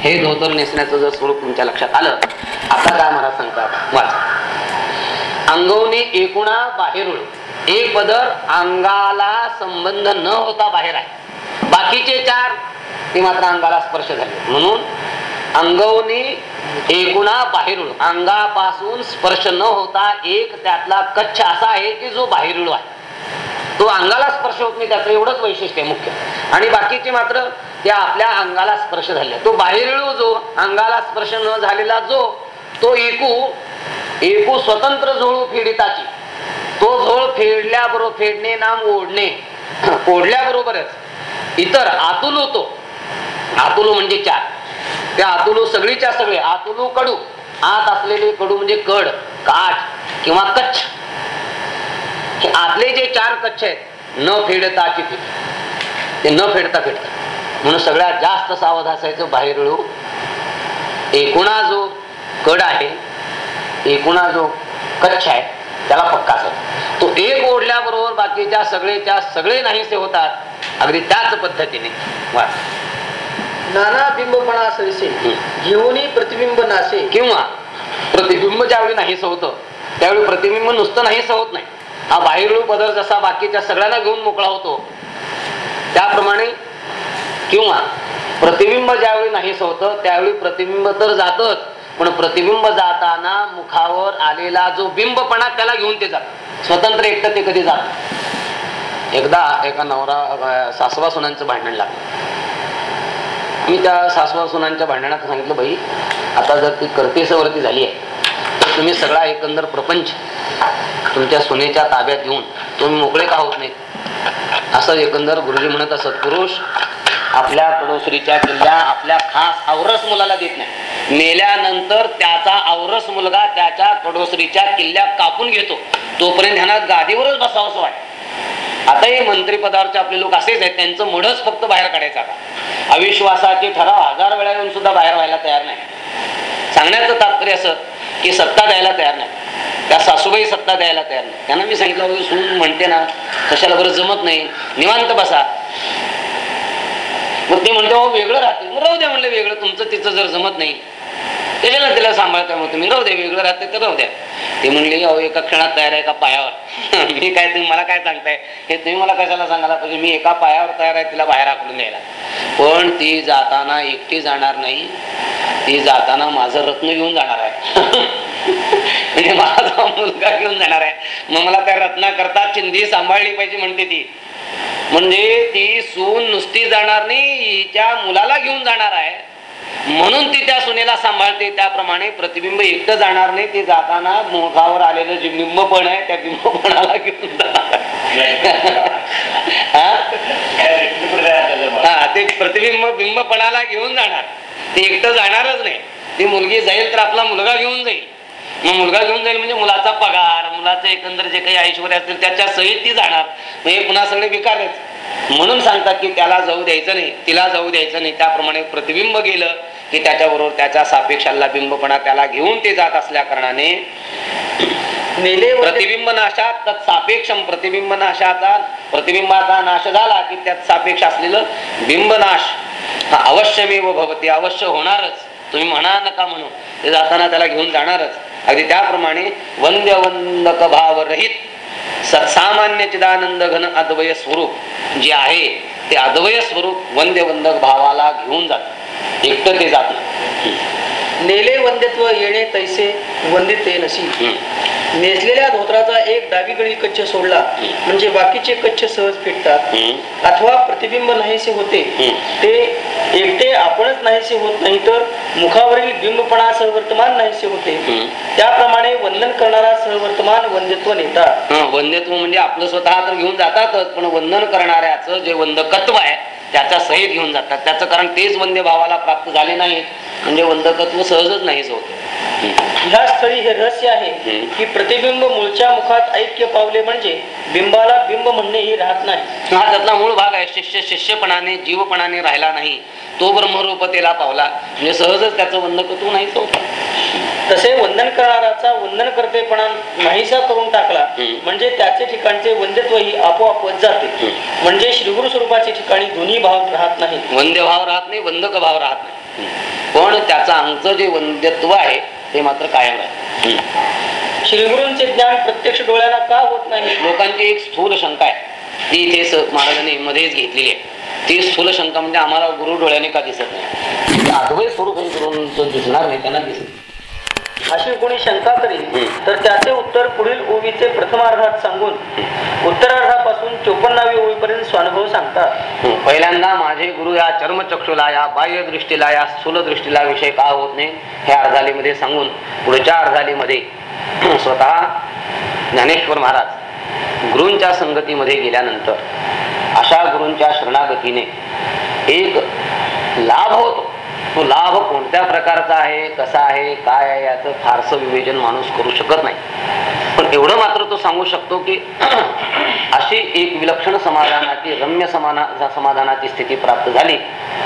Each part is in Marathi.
हे धोतर नेसण्याचं जर स्वरूप तुमच्या लक्षात आलं आता काय मला सांगतात वाच. अंगवणे एकूणा बाहेरुळ. एक पदर अंगाला संबंध न होता बाहेर आहे. बाकीचे चार ते मात्र अंगाला स्पर्श झाले. म्हणून अंगवणे एकूणा बाहेरुळ. अंगापासून स्पर्श न होता एक त्यातला कच्छ असा आहे की जो बाहेरुळ आहे. तो अंगाला स्पर्श होत नाही त्याचं एवढंच वैशिष्ट्य आहे मुख्य. आणि बाकीचे मात्र त्या आपल्या अंगाला स्पर्श झाले. तो बाहेरीळ जो अंगाला स्पर्श न झालेला जो तो एकू एकू स्वतंत्र झोळू फेडिताची. तो झोळ फेडल्याबरोबर फेडणे नाम ओढणे. ओढल्याबरोबरच इतर आतुलू तो. आतुलू म्हणजे चार. त्या आतुलू सगळीच्या सगळे आतुलू कडू. आत असलेले कडू म्हणजे कड काठ किंवा कच्छ. आतले जे चार कच्छ आहेत न फेडताची फेड. ते न फेडता फेडतात. म्हणून सगळ्यात जास्त सावध असायचं बाहेर एकूणा जो कड आहे एकूणा जो कच्छ आहे त्याला पक्का असायचा तो एक ओढल्याबरोबर बाकीच्या सगळेच्या सगळे नाहीसे होतात. अगदी त्याच पद्धतीने. नाना बिंबपणा घेऊनही प्रतिबिंब नासे. किंवा प्रतिबिंब ज्यावेळी नाहीस होतं त्यावेळी प्रतिबिंब नुसतं नाहीस होत नाही. हा बाहेरील पदर जसा बाकीच्या सगळ्यांना घेऊन मोकळा होतो त्याप्रमाणे किंवा प्रतिबिंब ज्यावेळी नाहीस होतं त्यावेळी प्रतिबिंब तर जातच. पण प्रतिबिंब जाताना मुखावर आलेला जो बिंबपणा त्याला घेऊन ते जात. स्वतंत्र एकटं ते कधी जात एकदा एका नवरा सासवा सुनांचं भांडण लागलं. मी त्या सासवा सुनांच्या भांडणात सांगितलं बाई आता जर ती कर्तेसवरती झाली आहे तर तुम्ही सगळा एकंदर प्रपंच तुमच्या सुनेच्या ताब्यात घेऊन तुम्ही मोकळे का होत नाही असं एकंदर गुरुजी म्हणत असत पुरुष आपल्या पडोसरीच्या किल्ल्या आपल्या खास आवरस मुलाला देत नाही. मेल्यानंतर त्याचा आवरस मुलगा त्याच्या पडोसरीच्या किल्ल्या कापून घेतो. तोपर्यंत ह्यांना गादीवरच बसावं वाटत. आता हे मंत्री आपले लोक असेच आहेत त्यांचं मुढच फक्त बाहेर काढायचं आता. अविश्वासाचे ठराव हजार वेळा येऊन सुद्धा बाहेर व्हायला तयार नाही. सांगण्याचं तात्पर्य असं की सत्ता द्यायला तयार नाही. त्या सासूबाई सत्ता द्यायला तयार नाही. त्यांना मी सांगितलं सून म्हणते ना कशाला बरं जमत नाही. निवांत बसा. मग ते म्हणते "अहो, वेगळं राहते. मग राहू द्या म्हणलं वेगळं तुमचं तिचं जर जमत नाही. त्याच्याला तिला सांभाळता मग तुम्ही? राहू द्या वेगळं राहते तर राहू द्या. ते म्हणले अहो एका क्षणात तयार आहे एका पायावर? मी काय तुम्ही मला काय सांगताय? हे तुम्ही मला कशाला सांगायला पाहिजे? मी एका पायावर तयार आहे तिला बाहेर हाकलून द्यायला. पण ती जाताना एकटी जाणार नाही. ती जाताना माझं रत्न घेऊन जाणार आहे. म्हणजे माझा मुलगा घेऊन जाणार आहे. मग मला त्या रत्ना करता चिंधी सांभाळली पाहिजे म्हणते ती. म्हणजे ती सून नुसती जाणार नाही हिच्या मुलाला घेऊन जाणार आहे. म्हणून ती त्या सुनेला सांभाळते. त्याप्रमाणे प्रतिबिंब एकटं जाणार नाही. ते जाताना मुखावर आलेलं जे बिंबपण आहे त्या बिंबपणाला घेऊन जाणार हा? हा ते प्रतिबिंब बिंबपणाला घेऊन जाणार. ते एकटं जाणारच नाही. ती मुलगी जाईल तर आपला मुलगा घेऊन जाईल. मग मुलगा घेऊन जाईल म्हणजे मुलाचा पगार मुलाचं एकंदर जे काही ऐश्वर्य असतील त्याच्या सहित ती जाणार. हे पुन्हा सगळे विकारच. म्हणून सांगतात की त्याला जाऊ द्यायचं नाही तिला जाऊ द्यायचं नाही. त्याप्रमाणे प्रतिबिंब गेलं की त्याच्याबरोबर त्याच्या सापेक्षाला बिंबपणा त्याला घेऊन ते जात असल्या कारणाने प्रतिबिंब नाशात तत् सापेक्षम प्रतिबिंब नाशाचा प्रतिबिंबाचा नाश झाला की त्यात सापेक्ष असलेलं बिंबनाश हा अवश्यमेव भवती अवश्य होणारच. तुम्ही म्हणा नका म्हणू ते जाताना त्याला घेऊन जाणारच. अगदी त्याप्रमाणे वंद्य वंदक भाव रहित सत्सामान्य चिदानंद घन अद्वय स्वरूप जे आहे ते अद्वय स्वरूप वंद्यवंदक भावाला घेऊन जात एकटं ते जात नाही. नेले वंदित्व येणे तैसे वंदिते नसी हम्म. नेसलेल्या धोत्राचा एक डावीकडील कच्छ सोडला म्हणजे बाकीचे कच्छ सहज फिटतात. अथवा प्रतिबिंब नाहीसे होते. ते एकटे आपणच नाहीसे होत नाही तर मुखावरील बिंबपणा सहवर्तमान नाहीसे होते. त्याप्रमाणे वंदन करणारा सहवर्तमान वंदित्व नेता वंद्यत्व म्हणजे आपलं स्वतः तर घेऊन जातातच पण वंदन करणाऱ्याचं जे वंदकत्व आहे त्याच्या सहित घेऊन जातात. त्याचं कारण तेच वंद्य भावाला प्राप्त झाले नाही म्हणजे वंदकत्व सहजच नाहीच होत ह्या स्थळी हे रहस्य आहे. की प्रतिबिंब मूळच्या मुखात ऐक्य पावले म्हणजे बिंबाला बिंब म्हणणे ही राहत नाही. हा त्यातला मूळ भाग आहे. शिष्य शिष्यपणाने जीवपणाने राहिला नाही. तो ब्रह्मरूपतेला पावला. म्हणजे सहजच त्याचं वंदकत्व नाहीच होत तसे वंदन करणाराचा वंदन करतेपणा नाहीसा करून टाकला. म्हणजे त्याचे ठिकाणचे वंद्यत्व ही आपोआपच जाते. म्हणजे श्रीगुरु स्वरूपाचे ठिकाणी दोन्ही भाव राहत नाहीत. वंद्य भाव राहत नाही वंदक भाव राहत नाही. पण त्याचं आमचं जे वंद्यत्व आहे ते मात्र कायम आहे. श्रीगुरूंचे ज्ञान प्रत्यक्ष डोळ्यांना का होत नाही? लोकांची एक स्थूल शंका आहे. ती इथे महाराजांनी मध्येच घेतलेली आहे. ती स्थूल शंका म्हणजे आम्हाला गुरु डोळ्याने का दिसत नाही? अद्वैत स्वरूप हे गुरूंचं दिसणार नाही त्यांना दिसत अशी कोणी शंका करेल तर त्याचे उत्तर पुढील ओवीचे प्रथमार्धात सांगून उत्तरार्धापासून चोपन्नावी ओवीपर्यंत स्वानुभव सांगतात. पहिल्यांदा माझे गुरु या चर्मचक्षुला या बाह्य दृष्टीला या स्थूल दृष्टीला विषय का होत नाही हे अर्धालीमध्ये सांगून पुढच्या अर्धालीमध्ये स्वतः ज्ञानेश्वर महाराज गुरूंच्या संगतीमध्ये गेल्यानंतर अशा गुरूंच्या शरणागतीने एक लाभ होतो. तो लाभ कोणत्या प्रकारचा आहे कसा आहे काय आहे याचं फारसं विवेचन माणूस करू शकत नाही. पण एवढं मात्र तो सांगू शकतो की अशी एक विलक्षण समाधानाची रम्य समाना समाधानाची स्थिती प्राप्त झाली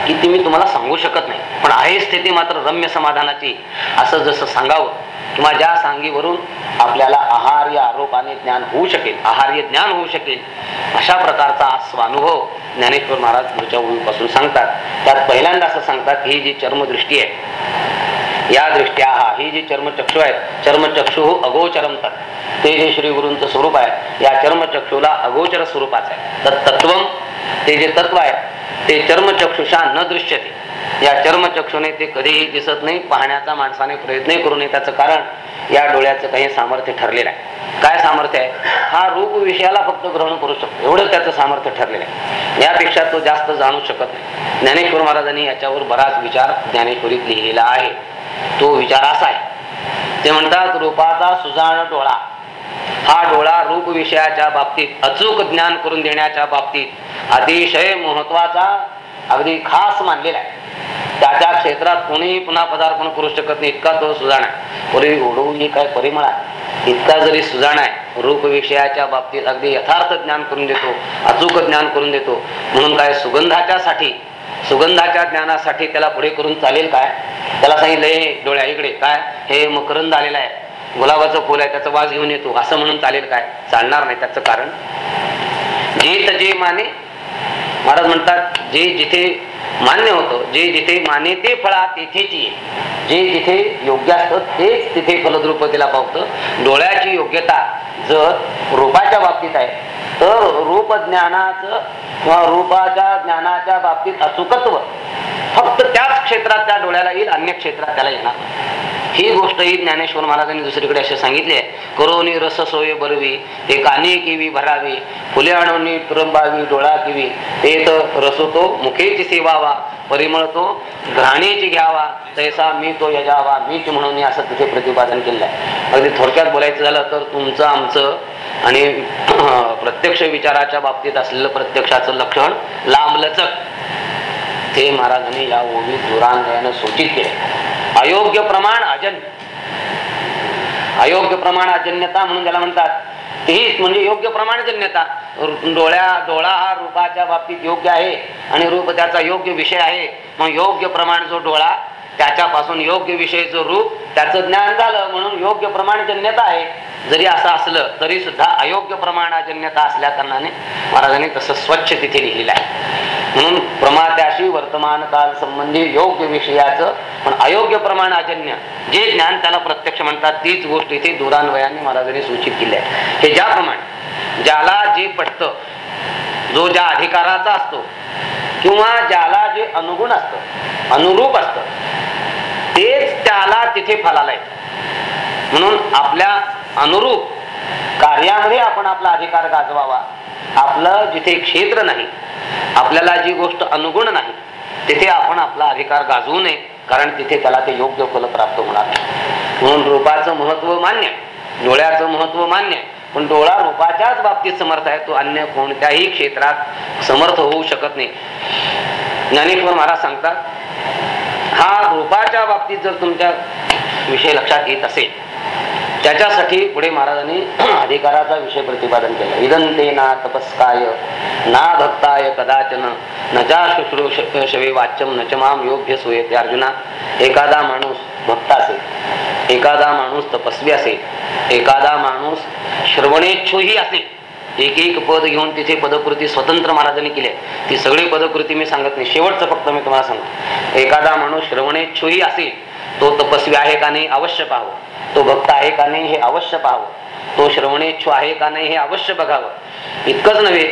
की ती मी तुम्हाला सांगू शकत नाही. पण आहे स्थिती मात्र रम्य समाधानाची असं जसं सांगावं किंवा ज्या सांगीवरून आपल्याला आहार्य आरोपाने ज्ञान होऊ शकेल आहार्य ज्ञान होऊ शकेल अशा प्रकारचा हा स्वानुभव ज्ञानेश्वर महाराज पुढच्या पासून सांगतात. त्यात पहिल्यांदा असं सांगतात ही जी चर्मदृष्टी आहे या दृष्ट्या हा ही जी चर्मचक्षु आहेत चर्मचक्षु अगोचरम तर ते जे श्री गुरूंचं स्वरूप आहे या चर्मचक्षुला अगोचर स्वरूपाचं आहे. तर तत्वम ते जे तत्व आहे ते चर्मचक्षुषा न दृश्यते. या चर्मचक्षुने ते कधीही दिसत नाही पाहण्याचा माणसाने प्रयत्न करू नये. त्याचं कारण या डोळ्याचं काही सामर्थ्य ठरलेलं आहे. काय सामर्थ्य आहे? हा रूप विषयाला फक्त ग्रहण करू शकतो. एवढं त्याचं सामर्थ्य ठरलेलं आहे. यापेक्षा तो जास्त जाणू शकत नाही. ज्ञानेश्वर महाराजांनी याच्यावर बराच विचार ज्ञानेश्वरीत लिहिलेला आहे. तो विचार असा आहे. ते म्हणतात रूपाचा सुजाण डोळा हा डोळा रूप विषयाच्या बाबतीत अचूक ज्ञान करून देण्याच्या बाबतीत अतिशय महत्त्वाचा अगदी खास मानलेला आहे. त्याच्या क्षेत्रात कोणीही पुन्हा पदार्पण करू शकत नाही इतका तो सुजाण आहे. पूर्वी ओढवून काय परिमळ आहे. इतका जरी सुजाण आहे रूप विषयाच्या बाबतीत अगदी यथार्थ ज्ञान करून देतो अचूक ज्ञान करून देतो म्हणून काय सुगंधाच्या साठी सुगंधाच्या ज्ञानासाठी त्याला पुढे करून चालेल काय? त्याला सांगितलं "हे डोळ्या इकडे काय? हे मकरंद आलेला आहे. गुलाबाचं फुल आहे त्याचा वास घेऊन येतो. असं म्हणून चालेल काय? चालणार नाही त्याचं कारण. जे जे माने महाराज म्हणतात जे जिथे मान्य होतं जे जिथे माने ते फळा तेथेची जे जिथे योग्य असतं तेच तिथे फलद्रुपतीला पावतं. डोळ्याची योग्यता जर रूपाच्या बाबतीत आहे तर रूप ज्ञानाचं किंवा रूपाच्या ज्ञानाच्या बाबतीत अचूकत्व फक्त त्या क्षेत्रात त्या डोळ्याला येईल अन्य क्षेत्रात त्याला येणार ही गोष्ट ही ज्ञानेश्वर महाराजांनी दुसरीकडे असे सांगितले करोनी रस सोय बरवी ते काने किवी भरावी फुले आणून तुरंबावी डोळा किवी ते तर रसोतो मुखेची सेवावा परिमळ तो घाणीची घ्यावा तैसा मी तो यजावा मीच म्हणून असं तिथे प्रतिपादन केलं आहे. अगदी थोडक्यात बोलायचं झालं तर तुमचं आमचं आणि प्रत्यक्ष विचाराच्या बाबतीत असलेलं प्रत्यक्षाचं लक्षण लांबलचक ते महाराजांनी या ओळी जोरान सूचित केले. अयोग्य प्रमाण अजन्य. अयोग्य प्रमाण अजन्यता म्हणून ज्याला म्हणतात तेच म्हणजे योग्य प्रमाणजन्यता डोळ्या डोळा हा रूपाच्या बाबतीत योग्य आहे आणि रूप त्याचा योग्य विषय आहे. मग योग्य प्रमाण जो डोळा त्याच्यापासून योग्य विषयचं रूप त्याचं ज्ञान झालं म्हणून योग्य प्रमाणजन्यता आहे. जरी असं असलं तरी सुद्धा अयोग्य प्रमाणाजन्यता असल्या कारणाने महाराजांनी तसं स्वच्छ तिथे लिहिलेलं आहे. म्हणून प्रमात्याशी वर्तमान काल संबंधी योग्य विषयाचं पण अयोग्य प्रमाणाजन्य जे ज्ञान त्याला प्रत्यक्ष म्हणतात तीच गोष्ट इथे दुरान्वयाने महाराजांनी सूचित केली आहे. हे ज्याप्रमाणे ज्याला जे पटतं जो ज्या अधिकाराचा असतो किंवा ज्याला जे अनुगुण असतं अनुरूप असतं तेच त्याला तिथे फलाला येत म्हणून आपल्या अनुरूप कार्यामध्ये आपण आपला अधिकार गाजवावा. आपलं जिथे क्षेत्र नाही आपल्याला जी गोष्ट अनुगुण नाही तिथे आपण आपला अधिकार गाजवू नये कारण तिथे त्याला ते योग्य फल प्राप्त होणार म्हणून रूपाचं महत्त्व मान्य डोळ्याचं महत्त्व मान्य पण डोळा रूपाच्याच बाबतीत समर्थ आहे तो अन्य कोणत्याही क्षेत्रात समर्थ होऊ शकत नाही. ज्ञानेश्वर महाराज सांगतात हा रूपाच्या बाबतीत जर तुमच्या विषय लक्षात येत असेल त्याच्यासाठी पुढे महाराजांनी अधिकाराचा विषय प्रतिपादन केला. इदंते ना तपस्काय ना भक्ताय कदाचन न जा शुश्रूषवे वाच्यम न च माम योग्य सोयते. अर्जुना एखादा माणूस भक्त असेल एखादा माणूस तपस्वी असेल एखादा माणूस श्रवणेच्छूही असेल एक एक पद घेऊन तिथे पदकृती स्वतंत्र महाराजांनी केली आहे ती सगळी पदकृती मी सांगत नाही. शेवटचं फक्त मी तुम्हाला सांगतो. एखादा माणूस श्रवणेच्छुही असेल तो तपस्वी आहे का नाही अवश्य पाहावं. तो भक्त आहे का नाही हे अवश्य पाहावं. तो श्रवणेच्छू आहे का नाही हे अवश्य बघावं. इतकंच नव्हे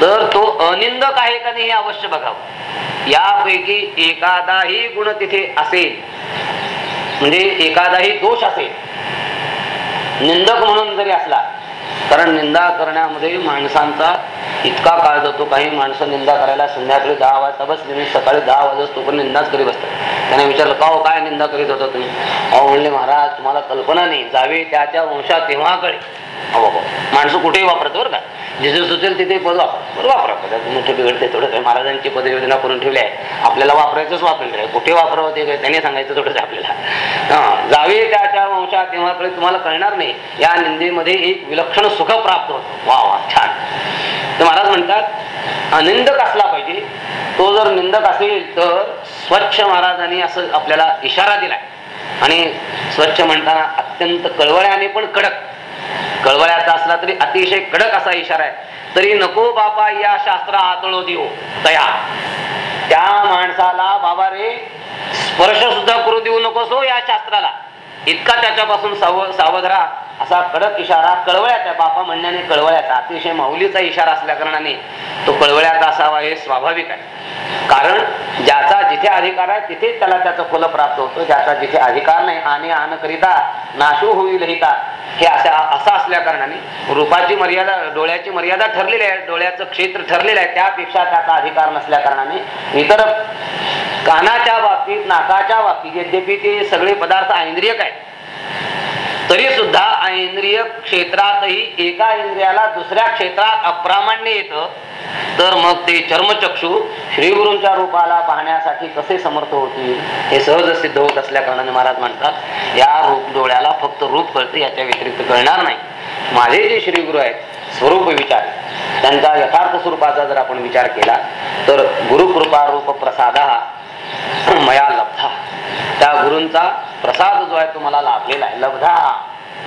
तर तो अनिंदक आहे का नाही हे अवश्य बघावं. यापैकी एखादाही गुण तिथे असेल. म्हणजे एखादाही दोष असेल निंदक म्हणून जरी असला कारण निंदा करण्यामध्ये माणसांचा इतका काळ जातो काही माणसं निंदा करायला संध्याकाळी दहा वाजता बसले आणि सकाळी दहा वाजता तो पण निंदाच करीत बसतात. त्याने विचारलं का हो, काय निंदा करीत होता तुम्ही? अहो म्हणले महाराज तुम्हाला कल्पना नाही जावे त्याच्या वंशात तेव्हा कळे हो, हो. माणसं कुठेही वापरत बरं का? जिथे सुचेल तिथे पद वापर बरं वापरा. पद बिघडते थोडं काही महाराजांची पद योजना करून ठेवली आहे. आपल्याला वापरायचंच वापरेल आहे. कुठे वापरावं ते काय त्याने सांगायचं थोडंसं आपल्याला. जावे त्याच्या वंशात तेव्हा कळे तुम्हाला कळणार नाही. या निंदेमध्ये एक विलक्षण सुख प्राप्त होतं. वा वा छान. तर महाराज म्हणतात अनिंदक असला पाहिजे. तो जर निंदक असेल तर स्वच्छ महाराजांनी असं आपल्याला इशारा दिलाय. आणि स्वच्छ म्हणताना अत्यंत कळवळ्याने पण कडक कळवळ्याचा असला तरी अतिशय कडक असा इशारा आहे. तरी नको बाबा या शास्त्र आतळो देऊ. तया त्या माणसाला बाबा रे स्पर्श सुद्धा करू देऊ नकोस हो या शास्त्राला. इतका त्याच्यापासून साव सावध राहा. असा कडक इशारा कळवळ्याचा बापा म्हणण्याने कळवळ्याचा. अतिशय माऊलीचा इशारा असल्या कारणाने तो कळवळ्याचा असावा हे स्वाभाविक आहे. कारण ज्याचा जिथे अधिकार आहे तिथे त्याला त्याचं फुल प्राप्त होतं. ज्याचा जिथे अधिकार नाही आणि आन करिता नाशू होईल हिता. हे अशा असं असल्या कारणाने रूपाची मर्यादा डोळ्याची मर्यादा ठरलेली आहे. डोळ्याचं क्षेत्र ठरलेलं आहे. त्यापेक्षा त्याचा अधिकार नसल्या कारणाने इतर कानाच्या बाबतीत नाकाच्या बाबतीत यद्यपि ते सगळे पदार्थ ऐंद्रियक आहेत तरी सुद्धा ऐंद्रिय क्षेत्रातही एका इंद्रियाला दुसऱ्या क्षेत्रात अप्रामाण्य येतं. तर मग ते चर्मचक्षु श्रीगुरूंच्या रूपाला पाहण्यासाठी कसे समर्थ होतील हे सहज सिद्ध होत असल्या कारणाने महाराज म्हणतात या रूप डोळ्याला फक्त रूप कळते याच्या व्यतिरिक्त कळणार नाही. माझे जे श्रीगुरु आहेत स्वरूप विचार त्यांचा यथार्थ स्वरूपाचा जर आपण विचार केला तर गुरुकृपा रूप प्रसाद मया लप त्या गुरूंचा प्रसाद जो आहे तो मला लाभलेला आहे. लब्धा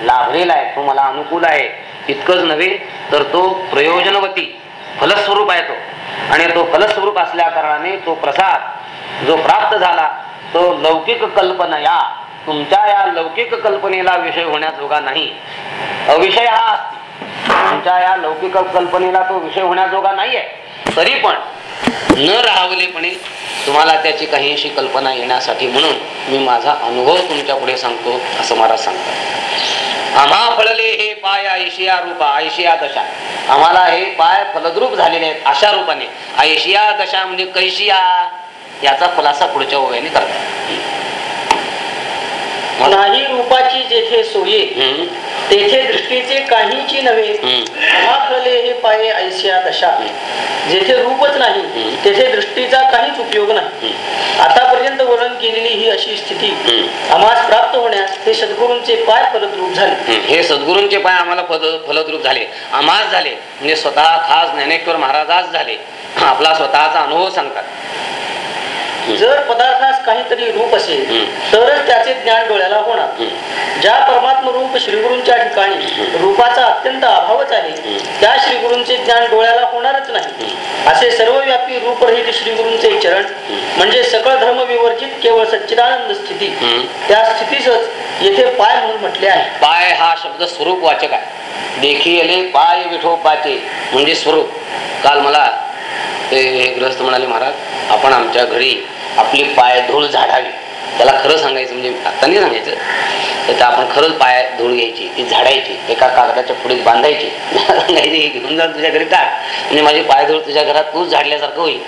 लाभलेला आहे तो मला अनुकूल आहे. इतकंच नव्हे तर तो प्रयोजनवती फलस्वरूप आहे तो. आणि तो फलस्वरूप असल्या कारणाने तो प्रसाद जो प्राप्त झाला तो लौकिक कल्पना या तुमच्या या लौकिक कल्पनेला विषय होण्याजोगा नाही. अविषय हा असतो. तुमच्या या लौकिक कल्पनेला तो विषय होण्याजोगा नाहीये. तरी पण न राहावलेपणे तुम्हाला त्याची काहीशी कल्पना येण्यासाठी म्हणून मी माझा अनुभव तुमच्यापुढे सांगतो असं मला सांगतो आम्हा फळले हे पाय आयशिया रूपा आयशिया दशा. आम्हाला हे पाय फलद्रूप झालेले आहेत अशा रूपाने. ऐशिया दशा म्हणजे कैशिया. याचा खुलासा पुढच्या वयाने करतात. नाही रूपाची जेथे सोये तेथे दृष्टीचे काहीची नव्हे. महाफले हे पाये ऐशिया दशा जेथे रूपच नाही. तेथे दृष्टीचा काहीच उपयोग नाही. आतापर्यंत वर्णन केलेली ही अशी स्थिती. आम्हास प्राप्त होण्यास हे सद्गुरूंचे पाय फलद्रूप झाले. हे. सद्गुरूंचे पाय आम्हाला फलद्रूप झाले. आम्हाच झाले म्हणजे स्वतः खास ज्ञानेश्वर महाराजाच झाले. आपला स्वतःचा अनुभव सांगतात. जर पदार्थास काहीतरी रूप असेल. तरच त्याचे ज्ञान डोळ्याला होणार. ज्या परमात्म रूप श्रीगुरूंच्या ठिकाणी रूपाचा अत्यंत अभावच आहे त्या श्रीगुरूंचे ज्ञान डोळ्याला होणारच नाही. असे सर्वव्यापी रूपरहित श्रीगुरूंचे चरण म्हणजे सकळ धर्म विवर्जित केवळ सच्चिदानंद स्थिती. त्या स्थितीतच येथे पाय म्हणून म्हटले आहे. पाय हा शब्द स्वरूप वाचक आहे. देखिले पाय विठोबाचे म्हणजे स्वरूप. काल मला ते हे ग्रस्त म्हणाले महाराज आपण आमच्या घरी आपली पाय धूळ झाडावी. त्याला खरं सांगायचं म्हणजे आता नाही सांगायचं तर आपण खरंच पाय धूळ घ्यायची ती झाडायची एका कागदाच्या पुढे बांधायची. सांगायची "हे घेऊन जा तुझ्या घरी टाक. म्हणजे माझी पाय धूळ तुझ्या घरात तूच झाडल्यासारखं होईल.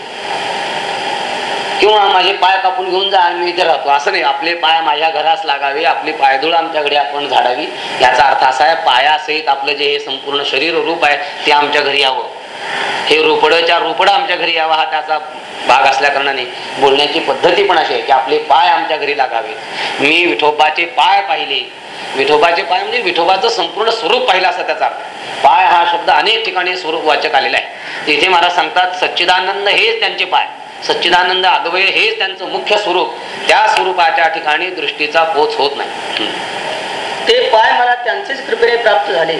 किंवा माझे पाय कापून घेऊन जा आणि मी इथे राहतो. असं नाही आपले पाय माझ्या घरास लागावे आपली पायधूळ आमच्याकडे आपण झाडावी. याचा अर्थ असा आहे पायासहित आपलं जे हे संपूर्ण शरीर रूप आहे ते आमच्या घरी यावं. हे रोपडच्या रोपड आमच्या घरी यावा हा त्याचा भाग असल्या कारणाने बोलण्याची पद्धती पण अशी आहे की आपले पाय आमच्या घरी लागावे. मी विठोबाचे पाय पाहिले. विठोबाचे पाय म्हणजे विठोबाचं संपूर्ण स्वरूप पाहिलं असं त्याचा. पाय हा शब्द अनेक ठिकाणी स्वरूप वाचक आलेला आहे. तिथे महाराज सांगतात सच्चिदानंद हेच त्यांचे पाय. सच्चिदानंद अद्वय हेच त्यांचं मुख्य स्वरूप. त्या स्वरूपाच्या ठिकाणी दृष्टीचा पोच होत नाही. ते पाय मला त्यांचेच कृपेने प्राप्त झाले.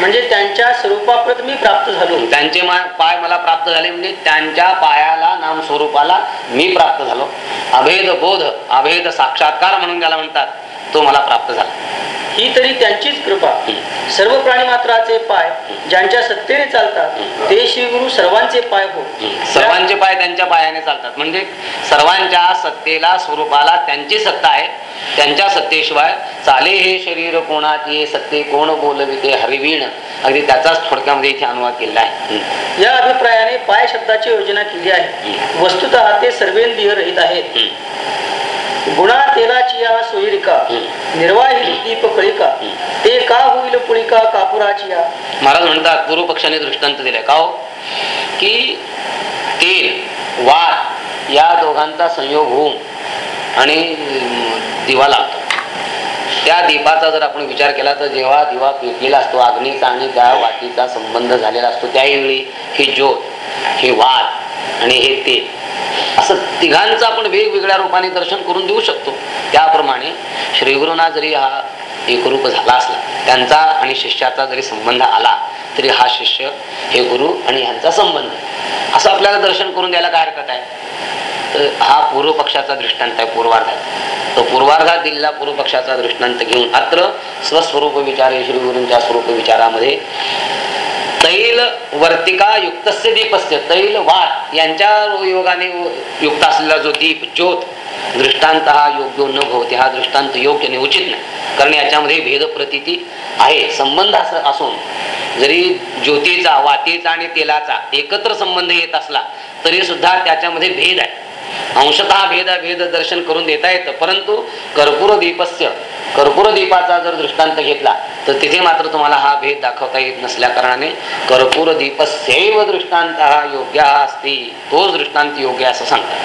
म्हणजे त्यांच्या स्वरूपाप्रत मी प्राप्त झालो. त्यांचे मा- पाय मला प्राप्त झाले म्हणजे त्यांच्या पायाला नाम स्वरूपाला मी प्राप्त झालो. अभेद बोध अभेद साक्षात्कार म्हणून ज्याला म्हणतात तो मला प्राप्त झाला. ही तरी त्यांचीच कृपा. सर्व प्राणी मात्राचे पाय ज्यांच्या सत्तेने चालतात ते श्री गुरु सर्वांचे पाय हो. सर्वांचे पाय त्यांच्या पायाने चालतात. म्हणजे सर्वांच्या सत्तेला स्वरूपाला त्यांची सत्ता आहे. त्यांच्या सत्तेशिवाय चाले हे शरीर कोणाची सत्ते कोण बोलविते हरिवीण. अगदी त्याचाच थोडक्यामध्ये इथे अनुवाद केलेला आहे. या अभिप्रायाने पाय शब्दाची योजना केली आहे. वस्तुत ते सर्वेंद्रिय रहित आहेत. गुणा तेलाची या सोयरिका. निर्वाही दीप कळिका ते का होईल पुळिका कापुराची या? महाराज म्हणतात पूर्व पक्षाने दृष्टांत दिलाय का हो? की तेल वात या दोघांचा संयोग होऊन आणि दिवा लागतो त्या दीपाचा जर आपण विचार केला तर जेव्हा दिवा पेटलेला असतो अग्नीचा आणि त्या वातीचा संबंध झालेला असतो त्यावेळी ही ज्योत ही वाद आणि हे तेल असं तिघांचं आपण वेगवेगळ्या रूपाने दर्शन करून देऊ शकतो. त्याप्रमाणे श्रीगुरुना जरी हा एकरूप झाला असला त्यांचा आणि शिष्याचा जरी संबंध आला तरी हा शिष्य हे गुरु आणि यांचा संबंध. असं आपल्याला दर्शन करून द्यायला काय हरकत आहे? तर हा पूर्व पक्षाचा दृष्टांत आहे पूर्वार्धात. तो पूर्वार्धात दिलेला पूर्व पक्षाचा दृष्टांत घेऊन मात्र स्वस्वरूप विचार श्री गुरूंच्या स्वरूप विचारामध्ये तैल वर्तिका युक्तस्य दीपस्य तैल वार यांच्या योगाने युक्त असलेला जो दीप ज्योत दृष्टांत हा योग्य न भवते हा दृष्टांत योग्य आणि उचित नाही. कारण याच्यामध्ये भेद प्रतिती आहे संबंध असं असून जरी ज्योतीचा वातीचा आणि तेलाचा एकत्र संबंध येत असला तरी सुद्धा त्याच्यामध्ये भेद आहे. अंशतः भेद भेद दर्शन करून देता येतं. परंतु कर्पूर दीपस्य कर्पूर दीपाचा जर दृष्टांत घेतला तर तिथे मात्र तुम्हाला हा भेद दाखवता येत नसल्या कारणाने कर्पूर दीपस्यैव दृष्टांत हा योग्य असती. तोच दृष्टांत योग्य असं सांगतात.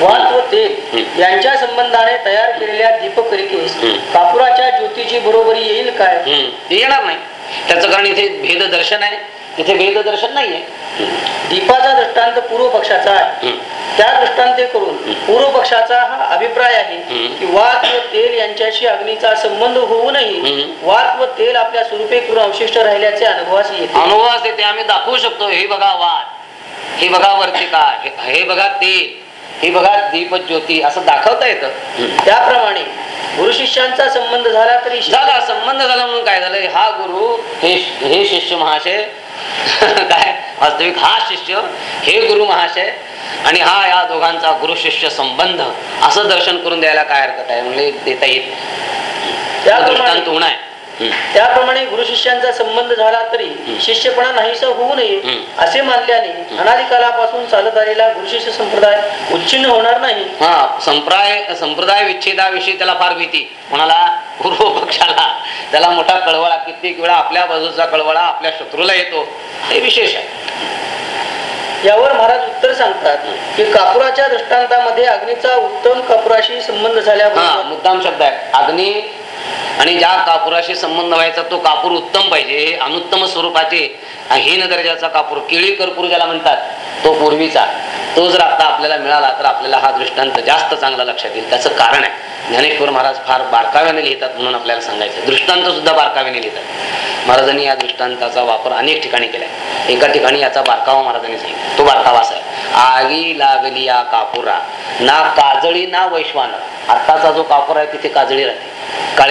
वात व तेल हम्म. यांच्या संबंधाने तयार केलेल्या दीपकरिकेस. कापुराच्या ज्योतीची बरोबरी येईल काय? ते येणार नाही. त्याचं कारण इथे भेद दर्शन आहे. तिथे भेद दर्शन नाहीये. दीपाचा दृष्टांत पूर्व पक्षाचा आहे. त्या दृष्टांते करून पूर्व पक्षाचा हा अभिप्राय आहे. की वात व तेल यांच्याशी अग्नीचा संबंध होऊनही. वात व तेल आपल्या स्वरूपे करून अवशिष्ट राहिल्याचे अनुभवास येते. अनुभवास येते. आम्ही दाखवू शकतो हे बघा वाद हे बघा वर्तिका हे- हे बघा तेल हे बघा दीपज्योती असं दाखवता येतं. त्याप्रमाणे गुरु शिष्यांचा संबंध झाला तरी झाला संबंध झाला म्हणून काय झालं? हा गुरु हे हे शिष्य महाशय काय वास्तविक हा शिष्य हे गुरु महाशय आणि हा या दोघांचा गुरु शिष्य संबंध असं दर्शन करून द्यायला काय हरकत आहे? म्हणजे देता. त्याप्रमाणे दृष्टांत होणं आहे. त्याप्रमाणे गुरु शिष्यांचा संबंध झाला तरी शिष्यपणा नाहीसा होऊ नये. असे मानल्याने अनादिकालापासून चालत आलेला गुरु शिष्य संप्रदाय उच्छिन्न होणार नाही. हा संप्रदाय संप्रदाय विच्छेदाविषयी त्याला फार भीती. कोणाला पूर्व पक्षाला त्याला मोठा कळवळा कित्येक वेळा आपल्या बाजूचा कळवळा आपल्या शत्रूला येतो. हे विशेष आहे. यावर महाराज उत्तर सांगतात. की कापुराच्या दृष्टांतामध्ये अग्नीचा उत्तम कापुराशी संबंध झाल्या झाल्यामुळे मुद्दाम शब्द आहे. अग्नी आणि ज्या कापुराशी संबंध व्हायचा तो कापूर उत्तम पाहिजे हे अनुत्तम स्वरूपाचे. हीन दर्जाचा कापूर केळी कर्पूर ज्याला म्हणतात तो पूर्वीचा. तो जर आता आपल्याला मिळाला तर आपल्याला हा दृष्टांत जास्त चांगला लक्षात येईल. त्याचं कारण आहे. ज्ञानेश्वर महाराज फार बारकाव्याने लिहितात म्हणून आपल्याला सांगायचं. दृष्टांत सुद्धा बारकाव्याने लिहितात. महाराजांनी या दृष्टांताचा वापर अनेक ठिकाणी केलाय. एका ठिकाणी याचा बारकावा महाराजांनी सांगितला. तो बारकावा असा आहे. आगी लागली या कापुरा. ना काजळी ना वैश्वान आत्ताचा जो कापूर आहे तिथे काजळी राहते.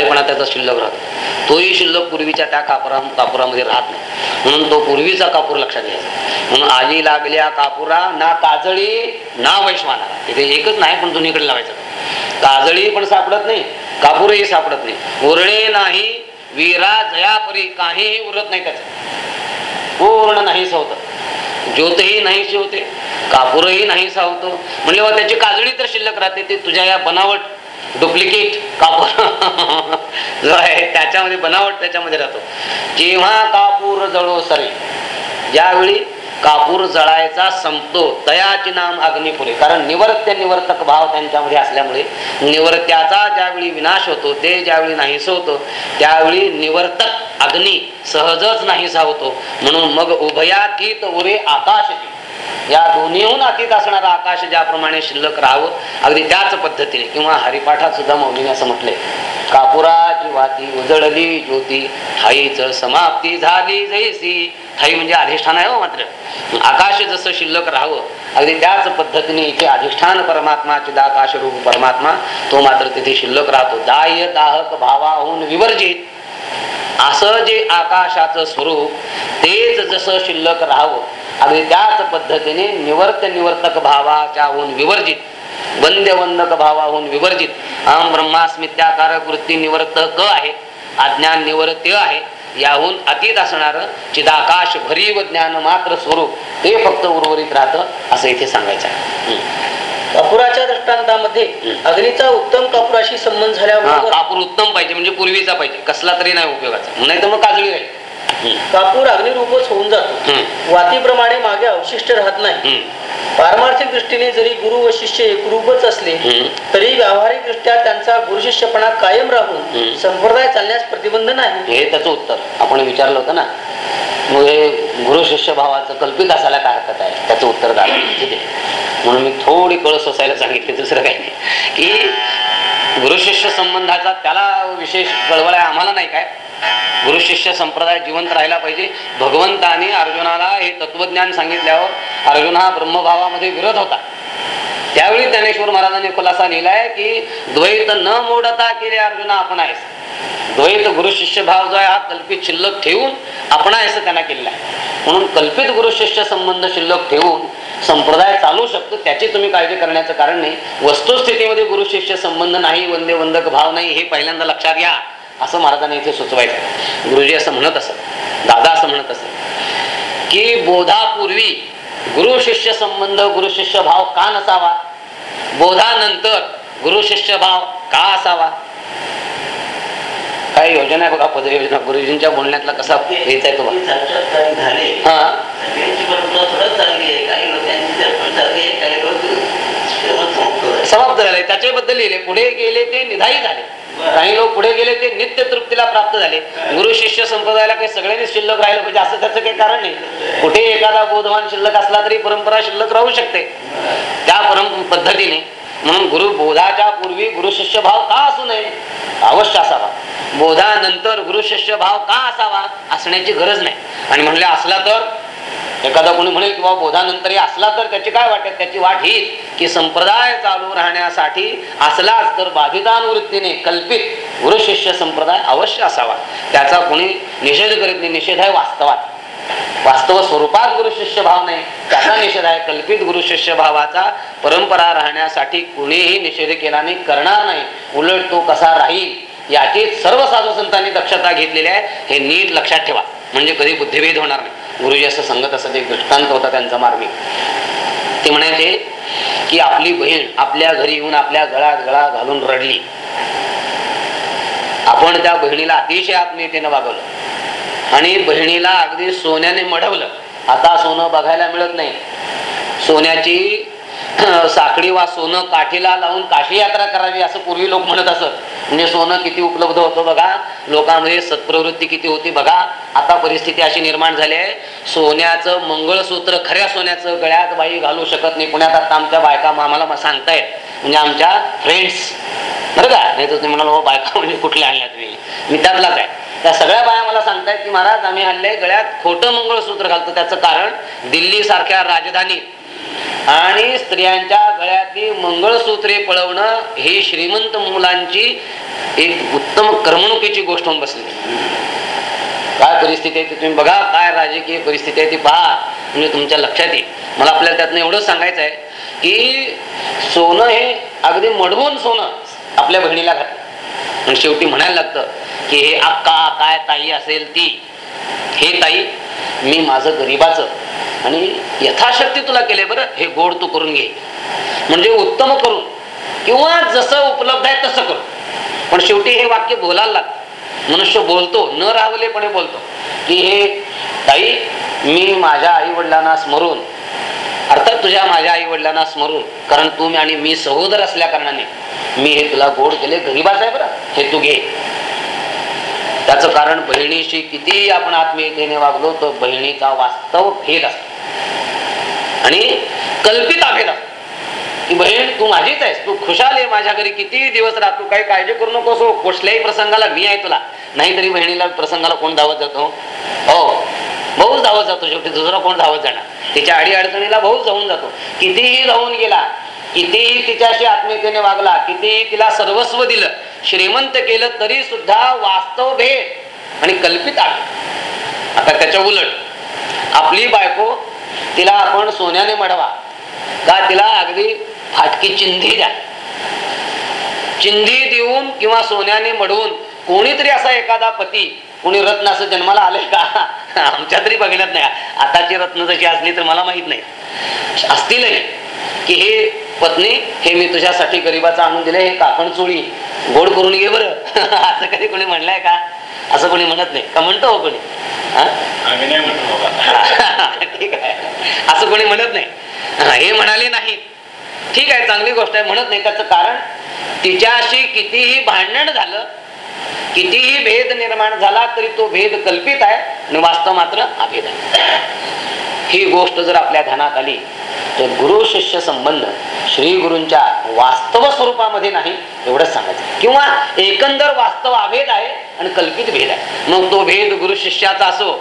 काळेपणा त्याचा शिल्लक राहतो. तोही शिल्लक पूर्वीच्या त्या कापुरा कापुरामध्ये राहत नाही. म्हणून तो पूर्वीचा कापूर लक्षात घ्यायचा. म्हणून आली लागल्या कापुरा ना काजळी ना वैश्वाना. इथे एकच नाही पण दोन्हीकडे लावायचं. काजळी पण सापडत नाही कापूरही सापडत नाही. उरणे नाही वीरा जयापरी काहीही उरत नाही त्याच. पूर्ण नाही होतं ज्योतही नाही शिवते कापूरही नाही सावतो. म्हणजे त्याची काजळी तर शिल्लक राहते ती तुझ्या या बनावट डुप्लिकेट कापूर. जो आहे त्याच्यामध्ये बनावट त्याच्यामध्ये राहतो. जेव्हा कापूर जळो सरे ज्यावेळी कापूर जळायचा संपतो तयाचे नाम अग्निपुरे. कारण निवर्त्य निवर्तक भाव त्यांच्यामध्ये असल्यामुळे निवर्त्याचा ज्यावेळी विनाश होतो ते ज्यावेळी नाहीस होतो त्यावेळी निवर्तक अग्नी सहजच नाहीसा होतो. म्हणून मग उभयातीत उरे आकाशची या दोन्हीहून अतीत असणारा आकाश ज्याप्रमाणे शिल्लक राहावं अगदी त्याच पद्धतीने किंवा हरिपाठात सुद्धा मौलीने असं म्हटलंय. कापुराची वाती उजळली ज्योती ठाईच समाप्ती झाली जैसी. ठाई म्हणजे अधिष्ठान आहे हो मात्र. आकाश जसं शिल्लक राहावं अगदी त्याच पद्धतीने इथे अधिष्ठान परमात्मा चिदाकाश रूप परमात्मा तो मात्र तिथे शिल्लक राहतो. दाय दाहक भावाहून विवर्जित. असं जे आकाशाचं स्वरूप तेच जसं शिल्लक राहावं अगदी त्याच पद्धतीने निवर्त निवर्तक भावाच्याहून विवर्जित वंद्य वंदक भावाहून विवर्जित अहम ब्रह्मास्मित्याकारक वृत्ती निवर्त क आहे अज्ञान निवर्त्य आहे याहून अतीत असणार चिदाकाश भरीव ज्ञान मात्र स्वरूप ते फक्त उर्वरित राहतं असं इथे सांगायचं आहे हम्म. कापुराच्या दृष्टांतामध्ये अग्नीचा उत्तम कापुराशी संबंध झाल्याबरोबर कापूर उत्तम पाहिजे म्हणजे पूर्वीचा पाहिजे कसला तरी नाही उपयोगाचा नाही तर मग काजळी राहील. कापूर अग्निरूपच होऊन जातो. वातीप्रमाणे मागे अवशिष्ट राहत नाही. पारमार्थिक दृष्टीने जरी गुरु व शिष्य एकरूपच असले. तरी व्यावहारिक दृष्ट्या त्यांचा गुरुशिष्यपणा कायम राहून. संप्रदाय चालण्यास प्रतिबंध नाही. हे त्याचं उत्तर. आपण विचारलं होतं ना? मग हे गुरु शिष्य भावाचं कल्पित असायला काय हरकत आहे? त्याचं उत्तर तिथे म्हणून मी थोडी कळस असायला सांगितले दुसरं काही नाही. की गुरु शिष्य संबंधाचा त्याला विशेष कळवळ आहे आम्हाला नाही काय? गुरु शिष्य संप्रदाय जिवंत राहिला पाहिजे. भगवंताने अर्जुनाला हे तत्वज्ञान सांगितल्यावर अर्जुन हा ब्रह्मभावामध्ये विरोध होता. त्यावेळी ज्ञानेश्वर महाराजांनी खुलासा लिहिलाय की द्वैत न मोडता केले अर्जुना आपण आहेस द्वैत गुरु शिष्य भाव जो आहे हा कल्पित शिल्लक ठेवून आपण असं त्यांना केलेला आहे. म्हणून कल्पित गुरु शिष्य संबंध शिल्लक ठेवून संप्रदाय चालू शकतो त्याची तुम्ही काळजी करण्याचं कारण नाही. वस्तुस्थितीमध्ये गुरु शिष्य संबंध नाही वंदे वंदक भाव नाही हे पहिल्यांदा लक्षात घ्या. असं महाराजांनी इथे सुचवायचं. गुरुजी असं म्हणत असत दादा असं म्हणत असत की बोधापूर्वी गुरु शिष्य संबंध गुरु शिष्य भाव का नसावा? बोधानंतर गुरु शिष्य भाव का असावा? काय योजना आहे बघा पदयोजना गुरुजींच्या बोलण्यातला कसा हेच आहे तो झाले हा? समाप्त झाले. समाप्त झाले त्याच्याबद्दल लिहिले पुढे गेले ते निधाई झाले. काही लोक पुढे गेले ते नित्य तृप्तीला प्राप्त झाले. गुरु शिष्य संप्रदायाला काही सगळ्यांनी शिल्लक राहिलं पाहिजे असं त्याचं काही कारण नाही. कुठे एखादा बोधवान शिल्लक असला तरी परंपरा शिल्लक राहू शकते. त्या परम पद्धतीने म्हणून गुरु बोधाच्या पूर्वी गुरु शिष्य भाव का असू नये? अवश्य असावा. बोधानंतर गुरु शिष्य भाव का असावा असण्याची गरज नाही. आणि म्हणले असला तर एखादा कोणी म्हणेल किंवा बोधानंतर असला तर त्याची काय वाटेल त्याची वाट हीच की संप्रदाय चालू राहण्यासाठी असलाच तर बाधितानुवृत्तीने कल्पित गुरु शिष्य संप्रदाय अवश्य असावा. त्याचा कोणी निषेध करीत नाही. निषेध आहे वास्तवात. वास्तव स्वरूपात गुरु शिष्य भाव नाही. त्याचा निषेध आहे कल्पित गुरु शिष्य भावाचा. परंपरा राहण्यासाठी कुणीही निषेध केला नाही करणार नाही. उलट तो कसा राहील याची सर्व साधू संतांनी दक्षता घेतलेली आहे. हे नीट लक्षात ठेवा. म्हणजे कधी बुद्धिभेद होणार नाही. गुरुजी असं सांगत असत एक दृष्टांत होता त्यांचा मार्मिक ते म्हणायचे की आपली बहीण आपल्या घरी येऊन आपल्या गळा गळा घालून रडली. आपण त्या बहिणीला अतिशय आत्मीयतेनं वागवलं. आणि बहिणीला अगदी सोन्याने मढवलं आता सोनं बघायला मिळत नाही. सोन्याची साखळी वा सोनं काठीला लावून काशी यात्रा करावी असं पूर्वी लोक म्हणत असत. म्हणजे सोनं किती उपलब्ध होतं बघा? लोकांमध्ये सत्प्रवृत्ती किती होती बघा? आता परिस्थिती अशी निर्माण झाली आहे. सोन्याचं मंगळसूत्र खऱ्या सोन्याचं गळ्यात बाई घालू शकत नाही. पुण्यात आता आमच्या बायका आम्हाला सांगतायत. म्हणजे आमच्या फ्रेंड्स बरं का? नाही तर तुम्ही म्हणाल हो, बायका म्हणजे कुठल्या आणल्या तुम्ही? मी त्यातलाच आहे. त्या सगळ्या बाया मला सांगतायत की महाराज आम्ही हल्ले गळ्यात खोटं मंगळसूत्र घालतो. त्याचं कारण दिल्ली सारख्या राजधानीत आणि स्त्रियांच्या गळ्यातली मंगळसूत्रे पळवणं ही श्रीमंत मुलांची एक उत्तम करमणुकीची गोष्ट होऊन बसली. काय परिस्थिती आहे ती तुम्ही बघा काय राजकीय परिस्थिती आहे ती पहा. म्हणजे तुमच्या लक्षात येईल. मला आपल्याला त्यातनं एवढंच सांगायचं आहे की सोनं हे अगदी मडवून सोनं आपल्या बहिणीला घातलं. आणि शेवटी म्हणायला लागतं की हे अक्का काय ताई असेल ती. हे ताई मी माझं गरीबाचं आणि यथाशक्ती तुला केले बरं हे गोड तू करून घे. म्हणजे उत्तम करून किंवा जसं उपलब्ध आहे तसं करू. पण शेवटी हे वाक्य बोलायला लागतं मनुष्य बोलतो न राहवलेपणे बोलतो. की हे ताई मी माझ्या आई वडिलांना स्मरून अर्थात तुझ्या माझ्या आई वडिलांना स्मरून कारण तू मी आणि मी सहोदर असल्या कारणाने मी हे तुला गोड केले गरीबाच आहे बरं हे तू घे. त्याचं कारण बहिणीशी किती आपण आत्मीयतेने वागलो तर बहिणीचा वास्तव भेद असतो. आणि कल्पित अभेद की बहीण तू माझीच आहेस. तू खुशाल आहे माझ्या घरी. किती दिवस राह तू काही काळजी करू नकोस हो. कुठल्याही प्रसंगाला मी आहे तुला. नाहीतरी बहिणीला प्रसंगाला कोण धावत जातो? हो. भाऊच धावत जातो शेवटी. दुसरा कोण धावत जाणार? तिच्या आडी अडचणीला भाऊच धावून जातो. कितीही धावून गेला कितीही तिच्याशी आत्मीयतेने वागला कितीही तिला सर्वस्व दिलं श्रीमंत केलं तरी सुद्धा वास्तव भेट आणि कल्पित आहे. आता त्याच्या उलट आपली बायको तिला आपण सोन्याने मडवा. का तिला अगदी फाटकी चिंधी द्या. चिंधी देऊन किंवा सोन्याने मडवून कोणीतरी असा एखादा पती कोणी रत्न असं जन्माला आले का? आमच्या तरी बघण्यात नाही. आताची रत्न जशी असली तर मला माहीत नाही. असतीलही की हे पत्नी हे मी तुझ्यासाठी गरीबाचं आणून दिले हे काकण चोळी. गोड करून घे बरं. असं कधी कोणी म्हणलंय का? असं कोणी म्हणत नाही. का म्हणतो हो कोणी? ठीक आहे. असं कोणी म्हणत नाही. हा, हे म्हणाले नाही. ठीक आहे चांगली गोष्ट आहे. म्हणत नाही त्याचं कारण तिच्याशी कितीही भांडण झालं कितीही भेद निर्माण झाला तरी तो भेद कल्पित आहे आणि वास्तव मात्र अभेद आहे. ही गोष्ट जर आपल्या ध्यानात आली तर गुरु शिष्य संबंध श्री गुरूंच्या वास्तव स्वरूपामध्ये नाही एवढंच सांगायचं. किंवा एकंदर वास्तव अभेद आहे आणि कल्पित भेद आहे. मग तो भेद गुरु शिष्याचा असो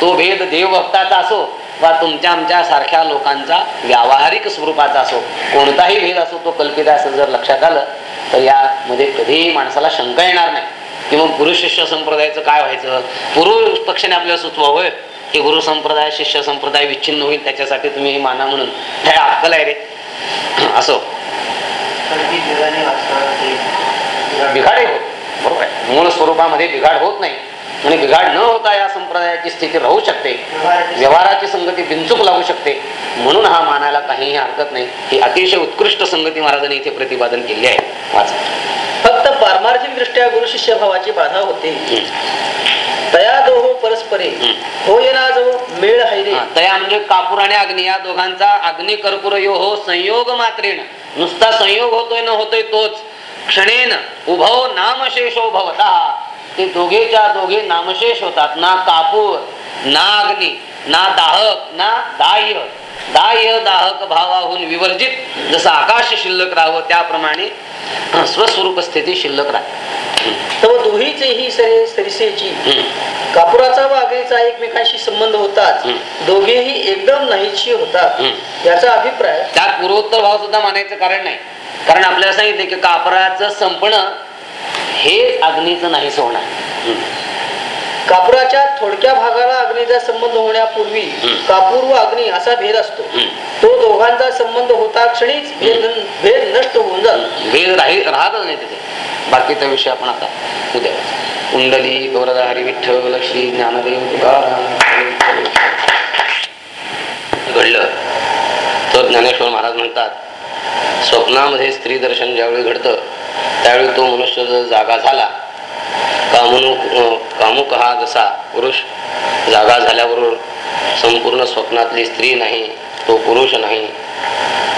तो भेद देवभक्ताचा असो वा तुमच्या आमच्या सारख्या लोकांचा व्यावहारिक स्वरूपाचा असो कोणताही भेद असो तो कल्पित आहे असं जर लक्षात आलं तर यामध्ये कधीही माणसाला शंका येणार नाही. किंवा गुरु शिष्य संप्रदायाचं काय व्हायचं? पुरुष पक्षाने आपल्याला सुचवावं की गुरु संप्रदाय शिष्य संप्रदाय विच्छिन्न होईल त्याच्यासाठी तुम्ही हे माना म्हणून. काय अक्कल आहे रे? असो. बिघाड होत बरोबर आहे. मूळ स्वरूपामध्ये बिघाड होत नाही. आणि बिघाड न होता या संप्रदायाची स्थिती राहू शकते. व्यवहाराची संगती बिनचूक लागू शकते. म्हणून हा मानायला काहीही हरकत नाही. ही अतिशय उत्कृष्ट संगती महाराजांनी इथे प्रतिपादन केली आहे. वाचा. फक्त पारमार्थिक दृष्ट्या गुरु शिष्य भावाची बाधा होते. तया दोहो परस्परे. जो मेळ हैरे हा, तया म्हणजे कापूर आणि अग्नी. या दोघांचा अग्नी कर्पूर यो हो संयोग मात्रेन नुसता संयोग होतोय न होतोय तोच. क्षणेन उभव नामशेषो भवता. ते दोघेच्या दोघे नामशेष होतात. ना कापूर ना अग्नी ना दाहक ना दाह्य. दाह्य दाहक भावाहून विवर्जित जसं आकाश शिल्लक राहावं त्याप्रमाणे स्वस्वरूप स्थिती शिल्लक राहते. तव दोहीचेही सरे सरिसेची. कापुराचा व अग्नीचा एकमेकांशी संबंध होताच. दोघेही एकदम नाहीशी होतात. याचा अभिप्राय? त्यात पूर्वोत्तर भाव सुद्धा मानायचं कारण नाही. कारण आपल्याला सांगितले की कापराचं संपणं हे अग्नीचं नाहीच होणार. कापुराच्या थोडक्या भागाला अग्नीचा संबंध होण्यापूर्वी. कापूर व अग्नी असा भेद असतो. तो दोघांचा संबंध होता क्षणीच भेद नष्ट होऊन जातो. भेद राही राहतच नाही तिथे. बाकीचा विषय आपण आता उद्या कुंडली गौरधारी विठ्ठल श्री ज्ञानदेव तुकाराम घडलं. तर ज्ञानेश्वर महाराज म्हणतात स्वप्नामध्ये स्त्री दर्शन ज्यावेळी घडतं त्यावेळी तो मनुष्य जर जागा झाला कामुक कामुक हा जसा पुरुष जागा झाल्याबरोबर संपूर्ण स्वप्नातली स्त्री नाही तो पुरुष नाही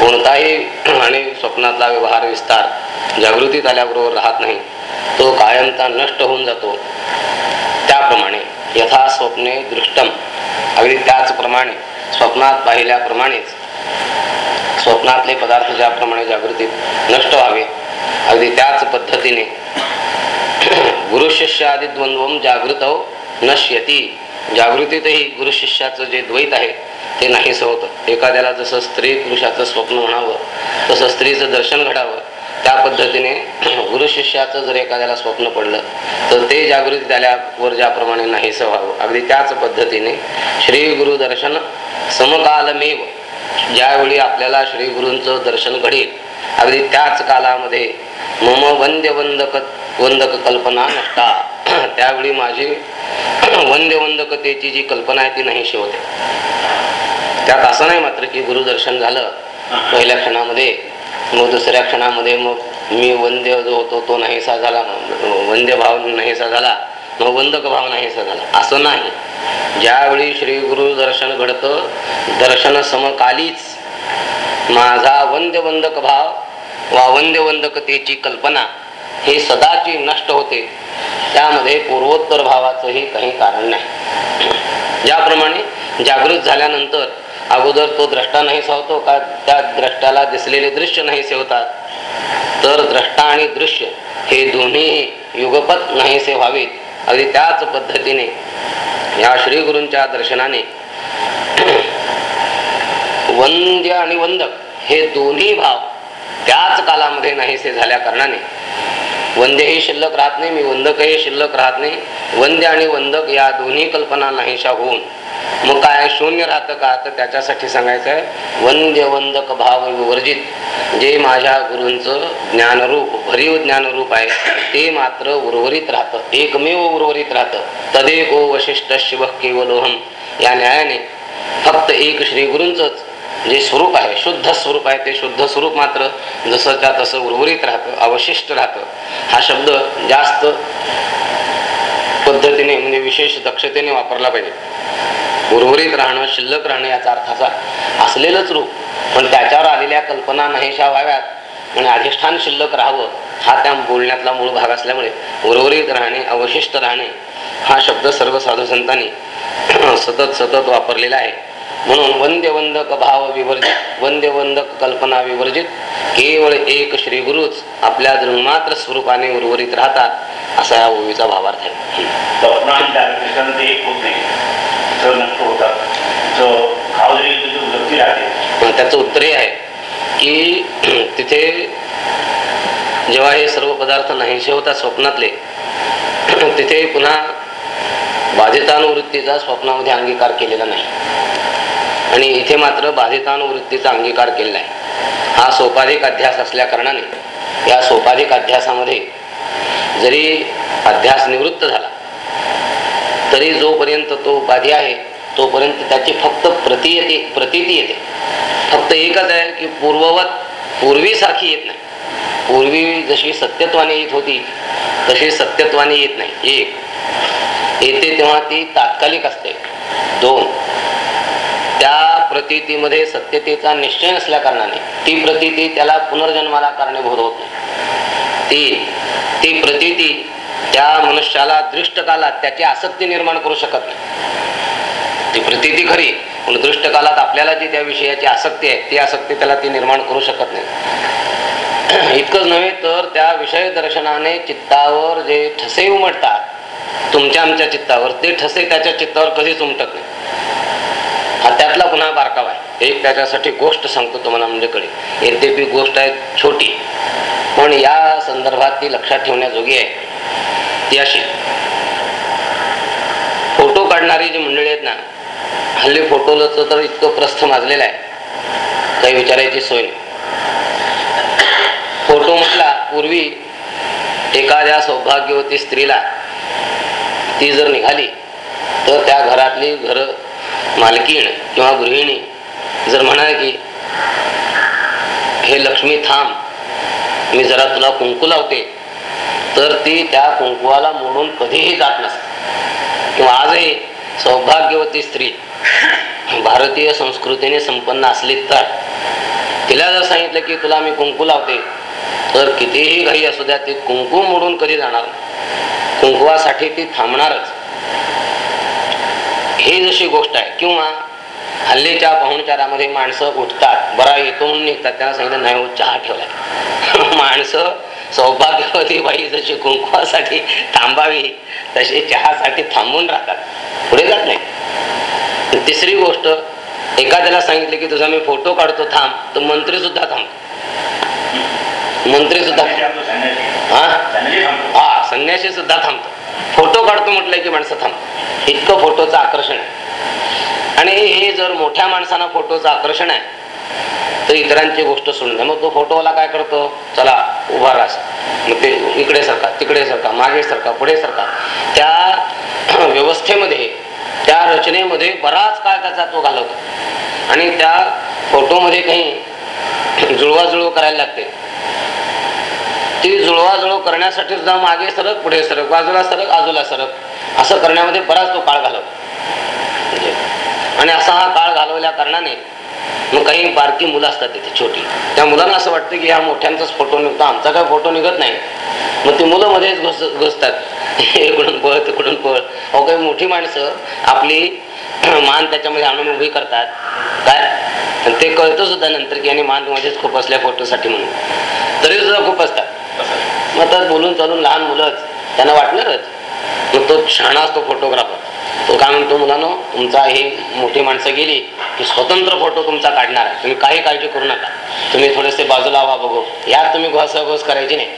कोणताही आणि स्वप्नातला व्यवहार विस्तार जागृतीत आल्याबरोबर राहत नाही तो कायमता नष्ट होऊन जातो. त्याप्रमाणे यथा स्वप्ने दृष्टम अगदी त्याचप्रमाणे स्वप्नात पाहिल्याप्रमाणेच स्वप्नातले पदार्थ ज्याप्रमाणे जागृतीत नष्ट व्हावे अगदी त्याच पद्धतीने गुरु शिष्य आदी द्वंद्वम जागृत हो, नश्यती. जागृतीतही गुरु शिष्याचं जे द्वैत आहे ते नाहीसं होतं. एखाद्याला जसं स्त्री पुरुषाचं स्वप्न म्हणावं तसं स्त्रीचं दर्शन घडावं त्या पद्धतीने गुरु शिष्याचं जर एखाद्याला स्वप्न पडलं तर ते जागृती झाल्यावर ज्याप्रमाणे नाहीसं व्हावं. अगदी त्याच पद्धतीने श्री गुरु दर्शन समकालमेव. ज्यावेळी आपल्याला श्री गुरूंचं दर्शन घडेल अगदी त्याच कालामध्ये मम वंद्य वंदक वंदक कल्पना नष्टा. त्यावेळी माझी वंद्य वंदकतेची जी कल्पना आहे ती नाहीशी होते. त्यात असं नाही मात्र की गुरुदर्शन झालं पहिल्या क्षणामध्ये मग दुसऱ्या क्षणामध्ये मग मी वंद्य जो होतो तो नाहीसा झाला वंद्य भाव नाहीसा झाला मग वंदक भाव नाहीसा झाला. असं नाही. ज्यावेळी श्री गुरु दर्शन घडतं दर्शन समकालीच माझा वंद्यवंदक भाव वा वंद्यवंदकतेची कल्पना हे सदाची नष्ट होते. त्यामध्ये पूर्वोत्तर भावाचंही काही कारण नाही. ज्याप्रमाणे जागृत झाल्यानंतर अगोदर तो द्रष्टा नाही सावतो का त्या द्रष्टाला दिसलेले दृश्य नाही होतात. तर द्रष्टा आणि दृश्य हे दोन्ही युगपत नाहीसे व्हावेत अगदी त्याच पद्धतीने. या श्री गुरूंच्या दर्शनाने वंद्य आणि वंदक हे दोन्ही भाव त्याच कालामध्ये नाहीसे झाल्या कारणाने. वंद्यही शिल्लक राहत नाही मी वंदकही शिल्लक राहत नाही. वंद्य आणि वंदक या दोन्ही कल्पना नाहीशा होऊन. मग काय शून्य राहतं का? तर त्याच्यासाठी सांगायचं आहे वंद्य वंदक भाव विवर्जित. जे माझ्या गुरूंचं ज्ञानरूप भरीव ज्ञानरूप आहे ते मात्र उर्वरित राहतं. एकमेव उर्वरित राहतं. तदेको वशिष्ठ शिव केवलोहम या न्यायाने फक्त एक श्रीगुरूंच जे स्वरूप आहे शुद्ध स्वरूप आहे ते शुद्ध स्वरूप मात्र जसं त्या तसं उर्वरित राहतं अवशिष्ट राहतं. हा शब्द जास्त पद्धतीने म्हणजे विशेष दक्षतेने वापरला पाहिजे. उर्वरित राहणं शिल्लक राहणं याचा अर्थ असा असलेलंच रूप पण त्याच्यावर आलेल्या कल्पना नाहीशा व्हाव्यात. आणि अधिष्ठान शिल्लक राहावं हा त्या बोलण्यातला मूळ भाग असल्यामुळे उर्वरित राहणे अवशिष्ट राहणे हा शब्द सर्व साधू संतांनी सतत सतत वापरलेला आहे. म्हणून वंद्य वंदक भाव विवर्जित वंद्य वंदक कल्पना विवर्जित केवळ एक श्री गुरुच आपल्या दृंगमात्र स्वरूपाने उर्वरित राहतात असा या ओवीचा भावार्थ आहे. त्याचं उत्तर हे आहे की तिथे जेव्हा हे सर्व पदार्थ नाहीसे होतात स्वप्नातले तिथे पुन्हा बाधितानुवृत्तीचा स्वप्नामध्ये अंगीकार केलेला नाही. आणि इथे मात्र बाधितानुवृत्तीचा अंगीकार केलेला आहे. हा सोपाधिक अध्यास असल्या कारणाने या सोपाधिक अध्यासामध्ये जरी अध्यास निवृत्त झाला तरी जोपर्यंत तो उपाधी आहे तोपर्यंत त्याची फक्त प्रती येते प्रतीती येते. फक्त एकच आहे की पूर्ववत पूर्वीसारखी येत नाही. पूर्वी जशी सत्यत्वाने येत होती तशी सत्यत्वाने येत नाही. एक. येते तेव्हा ती तात्कालिक असते. दोन. त्या प्रतीतीमध्ये सत्यतेचा निश्चय नसल्या कारणाने ती प्रतीती त्याला पुनर्जन्माला कारणीभूत होत. नाही ती प्रतीती त्या मनुष्याला दृष्टकालात त्याची आसक्ती निर्माण करू शकत नाही. ती प्रतीती खरी पण दृष्टकालात आपल्याला जी त्या विषयाची आसक्ती आहे ती आसक्ती त्याला ती निर्माण करू शकत नाही. इतकंच नव्हे तर त्या विषय दर्शनाने चित्तावर जे ठसे उमटतात तुमच्या आमच्या चित्तावर ते ठसे त्याच्या चित्तावर कधीच उमटत नाही. हा त्यातला पुन्हा बारकावा आहे. एक त्याच्यासाठी गोष्ट सांगतो तुम्हाला म्हणजे कडे यद्यपि गोष्ट आहे छोटी पण या संदर्भात ती लक्षात ठेवण्याजोगी आहे. ती अशी. फोटो काढणारी जी मंडळी आहेत ना हल्ली फोटोचं तर इतकं प्रस्थ माजलेलं आहे. काही विचारायची सोय नाही. फोटो म्हटला पूर्वी एखाद्या सौभाग्यवती स्त्रीला ती जर निघाली तर त्या घरातली घरं मालकीण किंवा गृहिणी जर म्हणाल की हे लक्ष्मी थांब. मी जरा तुला कुंकू लावते. तर ती त्या कुंकुवाला मोडून कधीही जात नसते. किंवा आजही सौभाग्यवती स्त्री भारतीय संस्कृतीने संपन्न असली तर तिला जर सांगितलं की तुला मी कुंकू लावते तर कितीही घाई असू द्या ती कुंकू मोडून कधी जाणार कुंकुवासाठी ती थांबणारच. ही जशी गोष्ट आहे किंवा हल्लीच्या पाहुणचारामध्ये माणसं उठतात बरा येतो म्हणून निघतात त्यांना सांगितलं नाही हो चहा ठेवलाय. माणसं सौभाग्यवती बाई जशी कुंकुवासाठी थांबावी तशी चहासाठी थांबून राहतात. पुढे जात नाही. तिसरी गोष्ट एखाद्याला सांगितलं की तुझा मी फोटो काढतो थांब. तर मंत्री सुद्धा थांबतो. मंत्री सुद्धा. हा. हा संन्यासी सुद्धा थांबतो. फोटो काढतो म्हटलं की माणसं थांबतो इतकं फोटोचं आकर्षण. आहे आणि हे जर मोठ्या माणसांना फोटोचं आकर्षण आहे तर इतरांची गोष्ट सोडून द्या मग तो फोटोवाला काय करतो? चला उभा रास मग ते इकडे सरका तिकडे सरका मागे सरका पुढे सरका. त्या व्यवस्थेमध्ये त्या रचनेमध्ये बराच काळ त्याचा तो घालवतो. आणि त्या फोटोमध्ये काही जुळवाजुळव करायला लागते. ती जुळवाजुळव करण्यासाठी सुद्धा मागे सरक पुढे सरक बाजूला सरक आजूला सरक. असं करण्यामध्ये बराच तो काळ घालव. म्हणजे, आणि असा हा काळ घालवल्या कारणाने मग काही बारकी मुलं असतात तिथे छोटी. त्या मुलांना असं वाटतं की ह्या मोठ्यांचाच फोटो निघतो आमचा काय फोटो निघत नाही. मग ती मुलं मध्येच घुस घुसतात. इकडून पळ तिकडून पळ. अहो काही मोठी माणसं आपली मान त्याच्यामध्ये आणून उभी करतात. काय? आणि ते कळतं सुद्धा नंतर की आणि मान मध्येच खूप असल्या फोटोसाठी म्हणून. तरी सुद्धा खूप असतात. मग तर बोलून चालून लहान मुलंच त्यांना वाटणारच. मग तो शहाणा असतो फोटोग्राफर तो काय म्हणतो मुलांनो तुमचा ही मोठी माणसं गेली की स्वतंत्र फोटो तुमचा काढणार आहे. तुम्ही काही काळजी करू नका. तुम्ही थोडेसे बाजूला व्हा बघू. यात तुम्ही घोस घोस करायची नाही.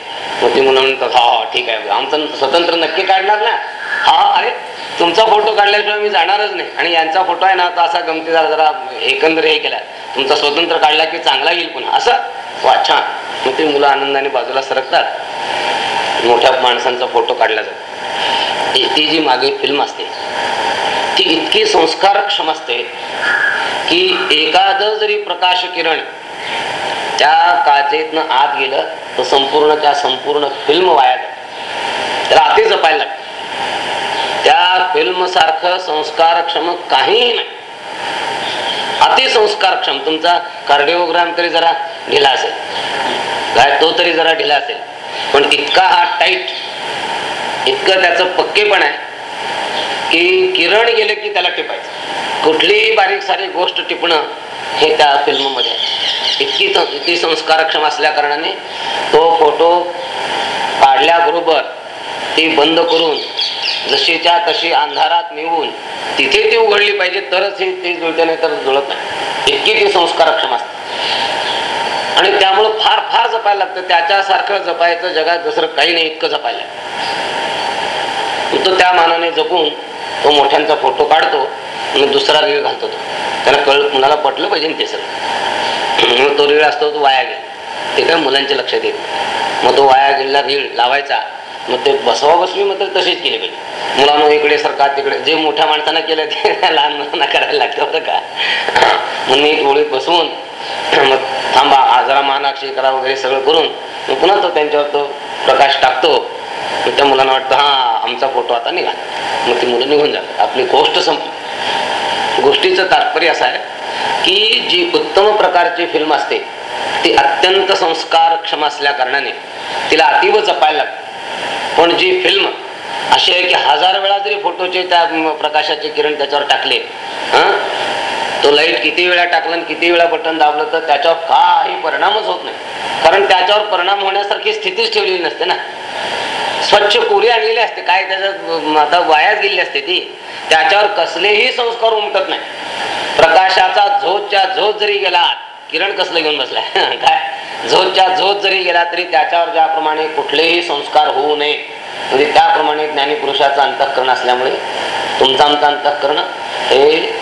मग ती मुलं म्हणतात हा ठीक आहे. आमचं स्वतंत्र नक्की काढणार ना. हा अरे तुमचा फोटो काढल्याशिवाय मी जाणारच नाही. आणि यांचा फोटो आहे ना आता असा गमतीदार जरा एकंदर हे केला. तुमचा स्वतंत्र काढला की चांगला येईल पुन्हा. असं? वा छान. मग ते मुलं आनंदाने बाजूला सरकतात. मोठ्या माणसांचा फोटो काढला जातो. ती- जी मागे फिल्म असते ती इतकी संस्कारक्षम असते की एखाद जरी प्रकाश किरण त्या काचेतनं आत गेलं तर संपूर्ण त्या संपूर्ण फिल्म वाया जाते. त्याला आते जपायला लागते. फिल्म सारखं संस्कारक्षम काहीही नाही. अतिसंस्कारक्षम. तुमचा कार्डिओग्राम तरी जरा ढिला असेल. काय तो तरी जरा ढिला असेल. पण इतका हा टाईट इतकं त्याचं पक्केपण आहे की किरण गेले की त्याला टिपायचं. कुठलीही बारीक सारी गोष्ट टिपणं हे त्या फिल्ममध्ये आहे. इतकी इतकी संस्कारक्षम असल्या कारणाने तो फोटो काढल्याबरोबर ती बंद करून जशीच्या तशी अंधारात नेऊन तिथे ती उघडली पाहिजे तरच ही ती जुळते नाही तर जुळत नाही. इतकी ती संस्कारक्षम असते. आणि त्यामुळं फार फार जपायला लागतं. त्याच्यासारखं जपायचं जगात दुसरं काही नाही इतकं जपायला तो त्या मानाने जपून तो मोठ्यांचा फोटो काढतो आणि दुसरा रीळ घालतो तो. त्याला कळ मुलाला पटलं पाहिजे ते सगळं. मग तो रीळ असतो तो वाया गेला. ते काय मुलांच्या लक्षात येत मग तो वाया गेलेला रीळ लावायचा. मग ते बसवा बसवी मात्र तसेच केले पाहिजे. मुलांना इकडे सरकार तिकडे जे मोठ्या माणसानं केलं ते लहान मुलांना करायला लागतं बरं का. मग मी ओळीत बसवून मग थांबा आजारा जरा मानाक्षी करा वगैरे सगळं करून मग पुन्हा तो त्यांच्यावर तो प्रकाश टाकतो. मग त्या मुलांना वाटतं हा आमचा फोटो आता निघा मग ती मुलं निघून जातात. आपली गोष्ट संपली. गोष्टीचं तात्पर्य असं आहे की जी उत्तम प्रकारची फिल्म असते ती अत्यंत संस्कारक्षम असल्या कारणाने तिला अतीव जपायला लागते. पण जी फिल्म अशी आहे की हजार वेळा जरी फोटोचे त्या प्रकाशाचे किरण त्याच्यावर टाकले हा? तो लाइट किती वेळा टाकला आणि किती वेळा बटन दाबलं तर त्याच्यावर काही परिणामच होत नाही. कारण त्याच्यावर परिणाम होण्यासारखी स्थितीच ठेवलेली नसते ना. स्वच्छ कोरी आणलेली असते. काय त्याच्यात आता वायाच गेलेली असते ती. त्याच्यावर कसलेही संस्कार उमटत नाही. प्रकाशाचा झोतच्या झोत जरी गेला किरण कसलं घेऊन बसलाय? काय? झोतच्या झोत जरी गेला तरी त्याच्यावर ज्याप्रमाणे कुठलेही संस्कार होऊ नये म्हणजे त्याप्रमाणे ज्ञानीपुरुषाचं अंतःकरण असल्यामुळे तुमचं आमचं अंतःकरण हे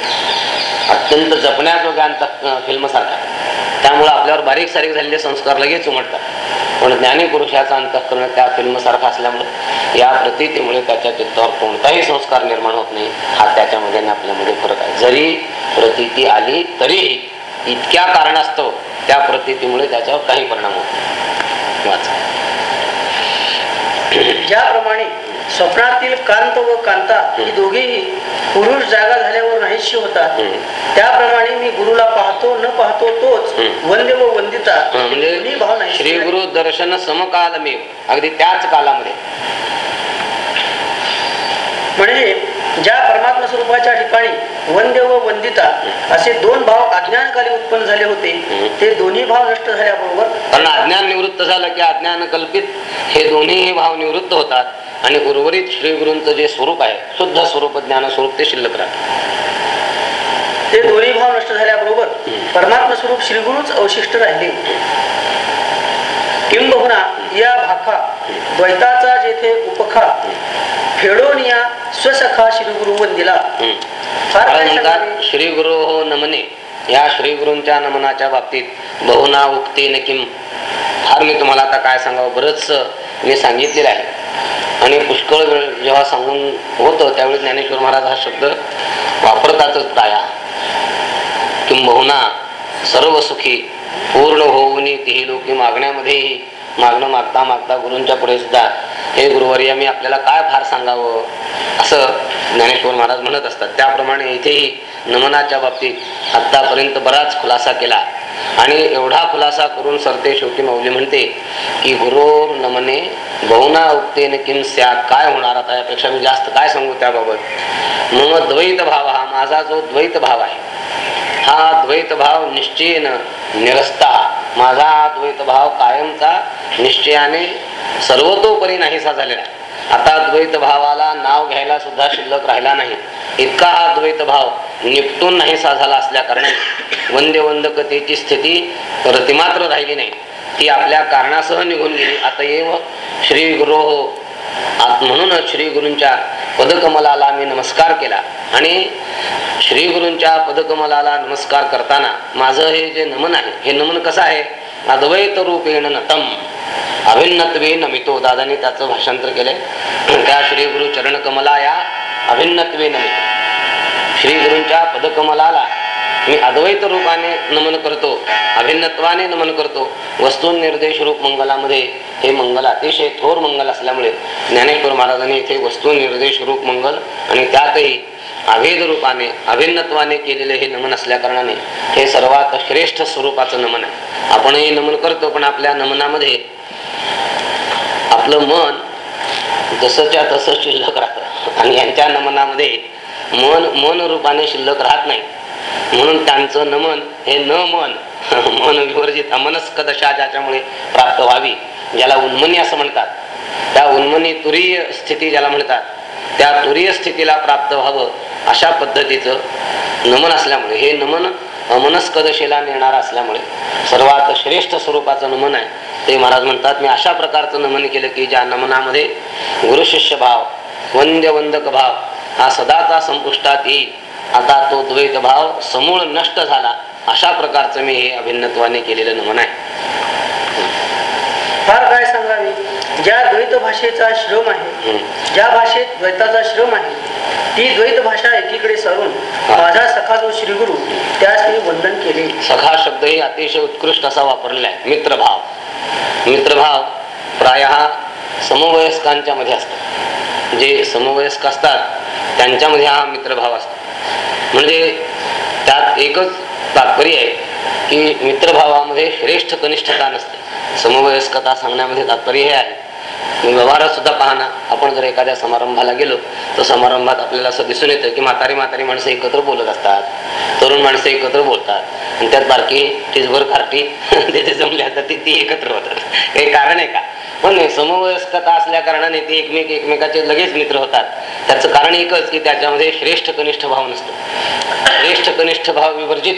अत्यंत जपण्याजोग्या अंत फिल्म सारखा त्यामुळे आपल्यावर बारीक सारीक झालेले संस्कार लगेच उमटतात. पण ज्ञानीपुरुषाचं अंतःकरण त्या फिल्मसारखा असल्यामुळे या प्रतितीमुळे त्याच्या चित्तावर कोणताही संस्कार निर्माण होत नाही. हा त्याच्यामध्ये आणि आपल्यामध्ये फरक आहे. जरी प्रतिती आली तरीही इतक्या कारणास्तव त्या प्रतितीमुळे त्याच्यावर काही परिणाम होत नाही वाचा. ज्याप्रमाणे स्वप्नातील कांत व कांता ही दोघेही पुरुष जागा झाल्यावर नाहीशी होतात. त्याप्रमाणे मी गुरुला पाहतो न पाहतो तोच. वंद्य व वंदिता म्हणजे भाव नाहीसे श्री. गुरु दर्शन समकाल मी अगदी त्याच कालामध्ये म्हणजे ज्या परमात्मा स्वरूपाच्या ठिकाणी वंद्य व वंदिता असे दोन भाव अज्ञानकाली उत्पन्न झाले होते. ते दोन्ही भाव नष्ट झाल्याबरोबर कारण अज्ञान निवृत्त झालं की अज्ञान कल्पित हे दोन्ही भाव निवृत्त होतात. आणि उर्वरित श्री गुरूंचं जे स्वरूप आहे शुद्ध स्वरूप ज्ञान स्वरूप ते शिल्लक राहतं. ते दोन्ही भाव नष्ट झाल्याबरोबर परमात्मा स्वरूप श्रीगुरूच अवशिष्ट राहिले. किंबहुना या भाखा द्वैताचा जेथे उपखा फेडोन या स्वसखा वंदिला. काही म्हणतात सांगावे. श्री गुरु हो नमने. या श्री गुरूंच्या नमनाच्या बाबतीत बहुना उक्ती किम. फार मी तुम्हाला आता काय सांगावं? बरंच मी सांगितलेलं आहे. आणि पुष्कळ वेळ जेव्हा सांगून होतं त्यावेळी ज्ञानेश्वर महाराज हा शब्द वापरतातच प्राया. किंबहुना सर्व सुखी पूर्ण होऊन तिही लोकी मागण्यामध्येही मागणं मागता मागता गुरूंच्या पुढे सुद्धा हे गुरुवर्य मी आपल्याला काय फार सांगावं? असं ज्ञानेश्वर महाराज म्हणत असतात. त्याप्रमाणे इथेही नमनाच्या बाबतीत आत्तापर्यंत बराच खुलासा केला. आणि एवढा खुलासा करून सरते शेवटी मौली म्हणते की गुरु नमने बहुना उक्तेन किम स्या काय होणार आता? यापेक्षा मी जास्त काय सांगू त्याबाबत? मग द्वैत भाव हा माझा जो द्वैत भाव आहे हा द्वैत भाव निश्चयन निरस्ता. माझा द्वैत भाव कायमचा निश्चयाने सर्वतोपरी नाहीसा झालेला. आहे. आता द्वैत भावाला नाव घ्यायला सुद्धा शिल्लक राहिला नाही. इतका हा द्वैत भाव निपटून नाहीसा झाला असल्या कारणाने वंद्य वंदकतेची स्थिती प्रतिमात्र राहिली नाही. ती आपल्या कारणासह निघून गेली. आता येव श्री गुरु म्हणूनच श्री गुरूंच्या पदकमलाला मी नमस्कार केला. आणि श्री गुरूंच्या पदकमलाला नमस्कार करताना माझं हे जे नमन आहे हे नमन कसं आहे? अद्वैत रूपेण नतम अभिन्नत्वे नमितो. दादाने त्याचं भाषांतर केलंय. त्या श्री गुरु चरण कमला या अभिन्नत्वे नमितो. श्री गुरूंच्या पदकमलाला मी अद्वैत रूपाने नमन करतो अभिन्नत्वाने नमन करतो. वस्तू निर्देश रूप मंगलामध्ये हे मंगल अतिशय थोर मंगल असल्यामुळे ज्ञानेश्वर महाराजांनी इथे वस्तू निर्देश रूप मंगल आणि त्यातही अभेद रूपाने अभिन्नत्वाने केलेले हे नमन असल्या कारणाने हे सर्वात श्रेष्ठ स्वरूपाचं नमन आहे. आपणही नमन करतो पण आपल्या नमनामध्ये आपलं मन जसंच्या तसं शिल्लक राहतं. आणि यांच्या नमनामध्ये मन मन रूपाने शिल्लक राहत नाही. म्हणून त्यांचं नमन हे न मन मन विवर्जित अमनस्क दशा ज्याच्यामुळे प्राप्त व्हावी ज्याला उन्मनी असं म्हणतात. त्या उन्मनी तुरीय स्थिती ज्याला म्हणतात त्या तुरीय स्थितीला प्राप्त व्हावं अशा पद्धतीचं नमन असल्यामुळे हे नमन अमनस्क दशेला नेणार असल्यामुळे सर्वात श्रेष्ठ स्वरूपाचं नमन आहे. ते महाराज म्हणतात मी अशा प्रकारचं नमन केलं की ज्या नमनामध्ये गुरुशिष्य भाव वंद्य वंदक भाव हा सदाचा संपुष्टात येईल. आता तो द्वैत भाव समूळ नष्ट झाला. अशा प्रकारचं मी हे अभिन्नत्वाने केलेलं नमन आहे. फार काय सांगावे? ज्या द्वैत भाषेचा श्रम आहे. ज्या भाषेत द्वैताचा श्रम आहे ती द्वैत भाषा एकीकडे सारून माझा सखा जो श्रीगुरु त्यास मी वंदन केले. सखा शब्द ही अतिशय उत्कृष्ट असा वापरलेला आहे मित्रभाव. मित्रभाव प्राय समवयस्कांच्या मध्ये असतो जे समवयस्क असतात त्यांच्यामध्ये हा मित्रभाव असतो. म्हणजे त्यात एकच तात्पर्य आहे की मित्रभावामध्ये श्रेष्ठ कनिष्ठता नसते. समवयस्कता सांगण्यामध्ये तात्पर्य हे आहे. व्यवहार व्यवहारात सुद्धा पाहना आपण जर एखाद्या समारंभाला गेलो तर समारंभात आपल्याला असं दिसून येतं की म्हातारी म्हातारी माणसं एकत्र बोलत असतात तरुण माणसं एकत्र बोलतात आणि त्यात बारकी टिचभर कार्टी तिथे जमली असतात ती ती एकत्र होतात. हे कारण आहे का? पण समवयस्कता असल्या कारणाने ते एकमेक एकमेकाचे लगेच मित्र होतात. त्याचं कारण एकच की त्याच्यामध्ये श्रेष्ठ कनिष्ठ भाव नसतो. श्रेष्ठ कनिष्ठ भाव विवर्जित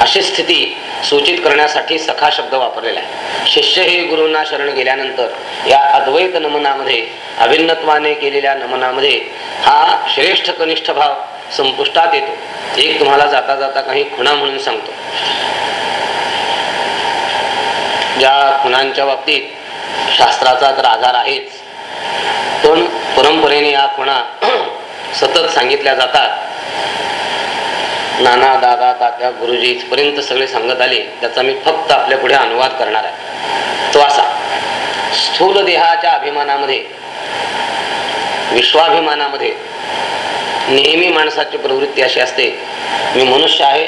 अशी स्थिती सूचित करण्यासाठी सखा शब्द वापरलेला आहे. शिष्य हे गुरुंना शरण गेल्यानंतर या अद्वैत नमनामध्ये अभिन्नत्वाने केलेल्या नमनामध्ये हा श्रेष्ठ कनिष्ठ भाव संपुष्टात येतो. एक तुम्हाला जाता जाता काही खुणा म्हणून सांगतो. ज्या खुणांच्या बाबतीत शास्त्राचा तर आधार आहेच. पण परंपरेने या खुणा सतत सांगितल्या जातात. नाना दादा तात्या गुरुजी इथपर्यंत सगळे सांगत आले त्याचा मी फक्त आपल्या पुढे अनुवाद करणार आहे. तो असा स्थूल देहाच्या अभिमानामध्ये विश्वाभिमानामध्ये नेहमी माणसाची प्रवृत्ती अशी असते मी मनुष्य आहे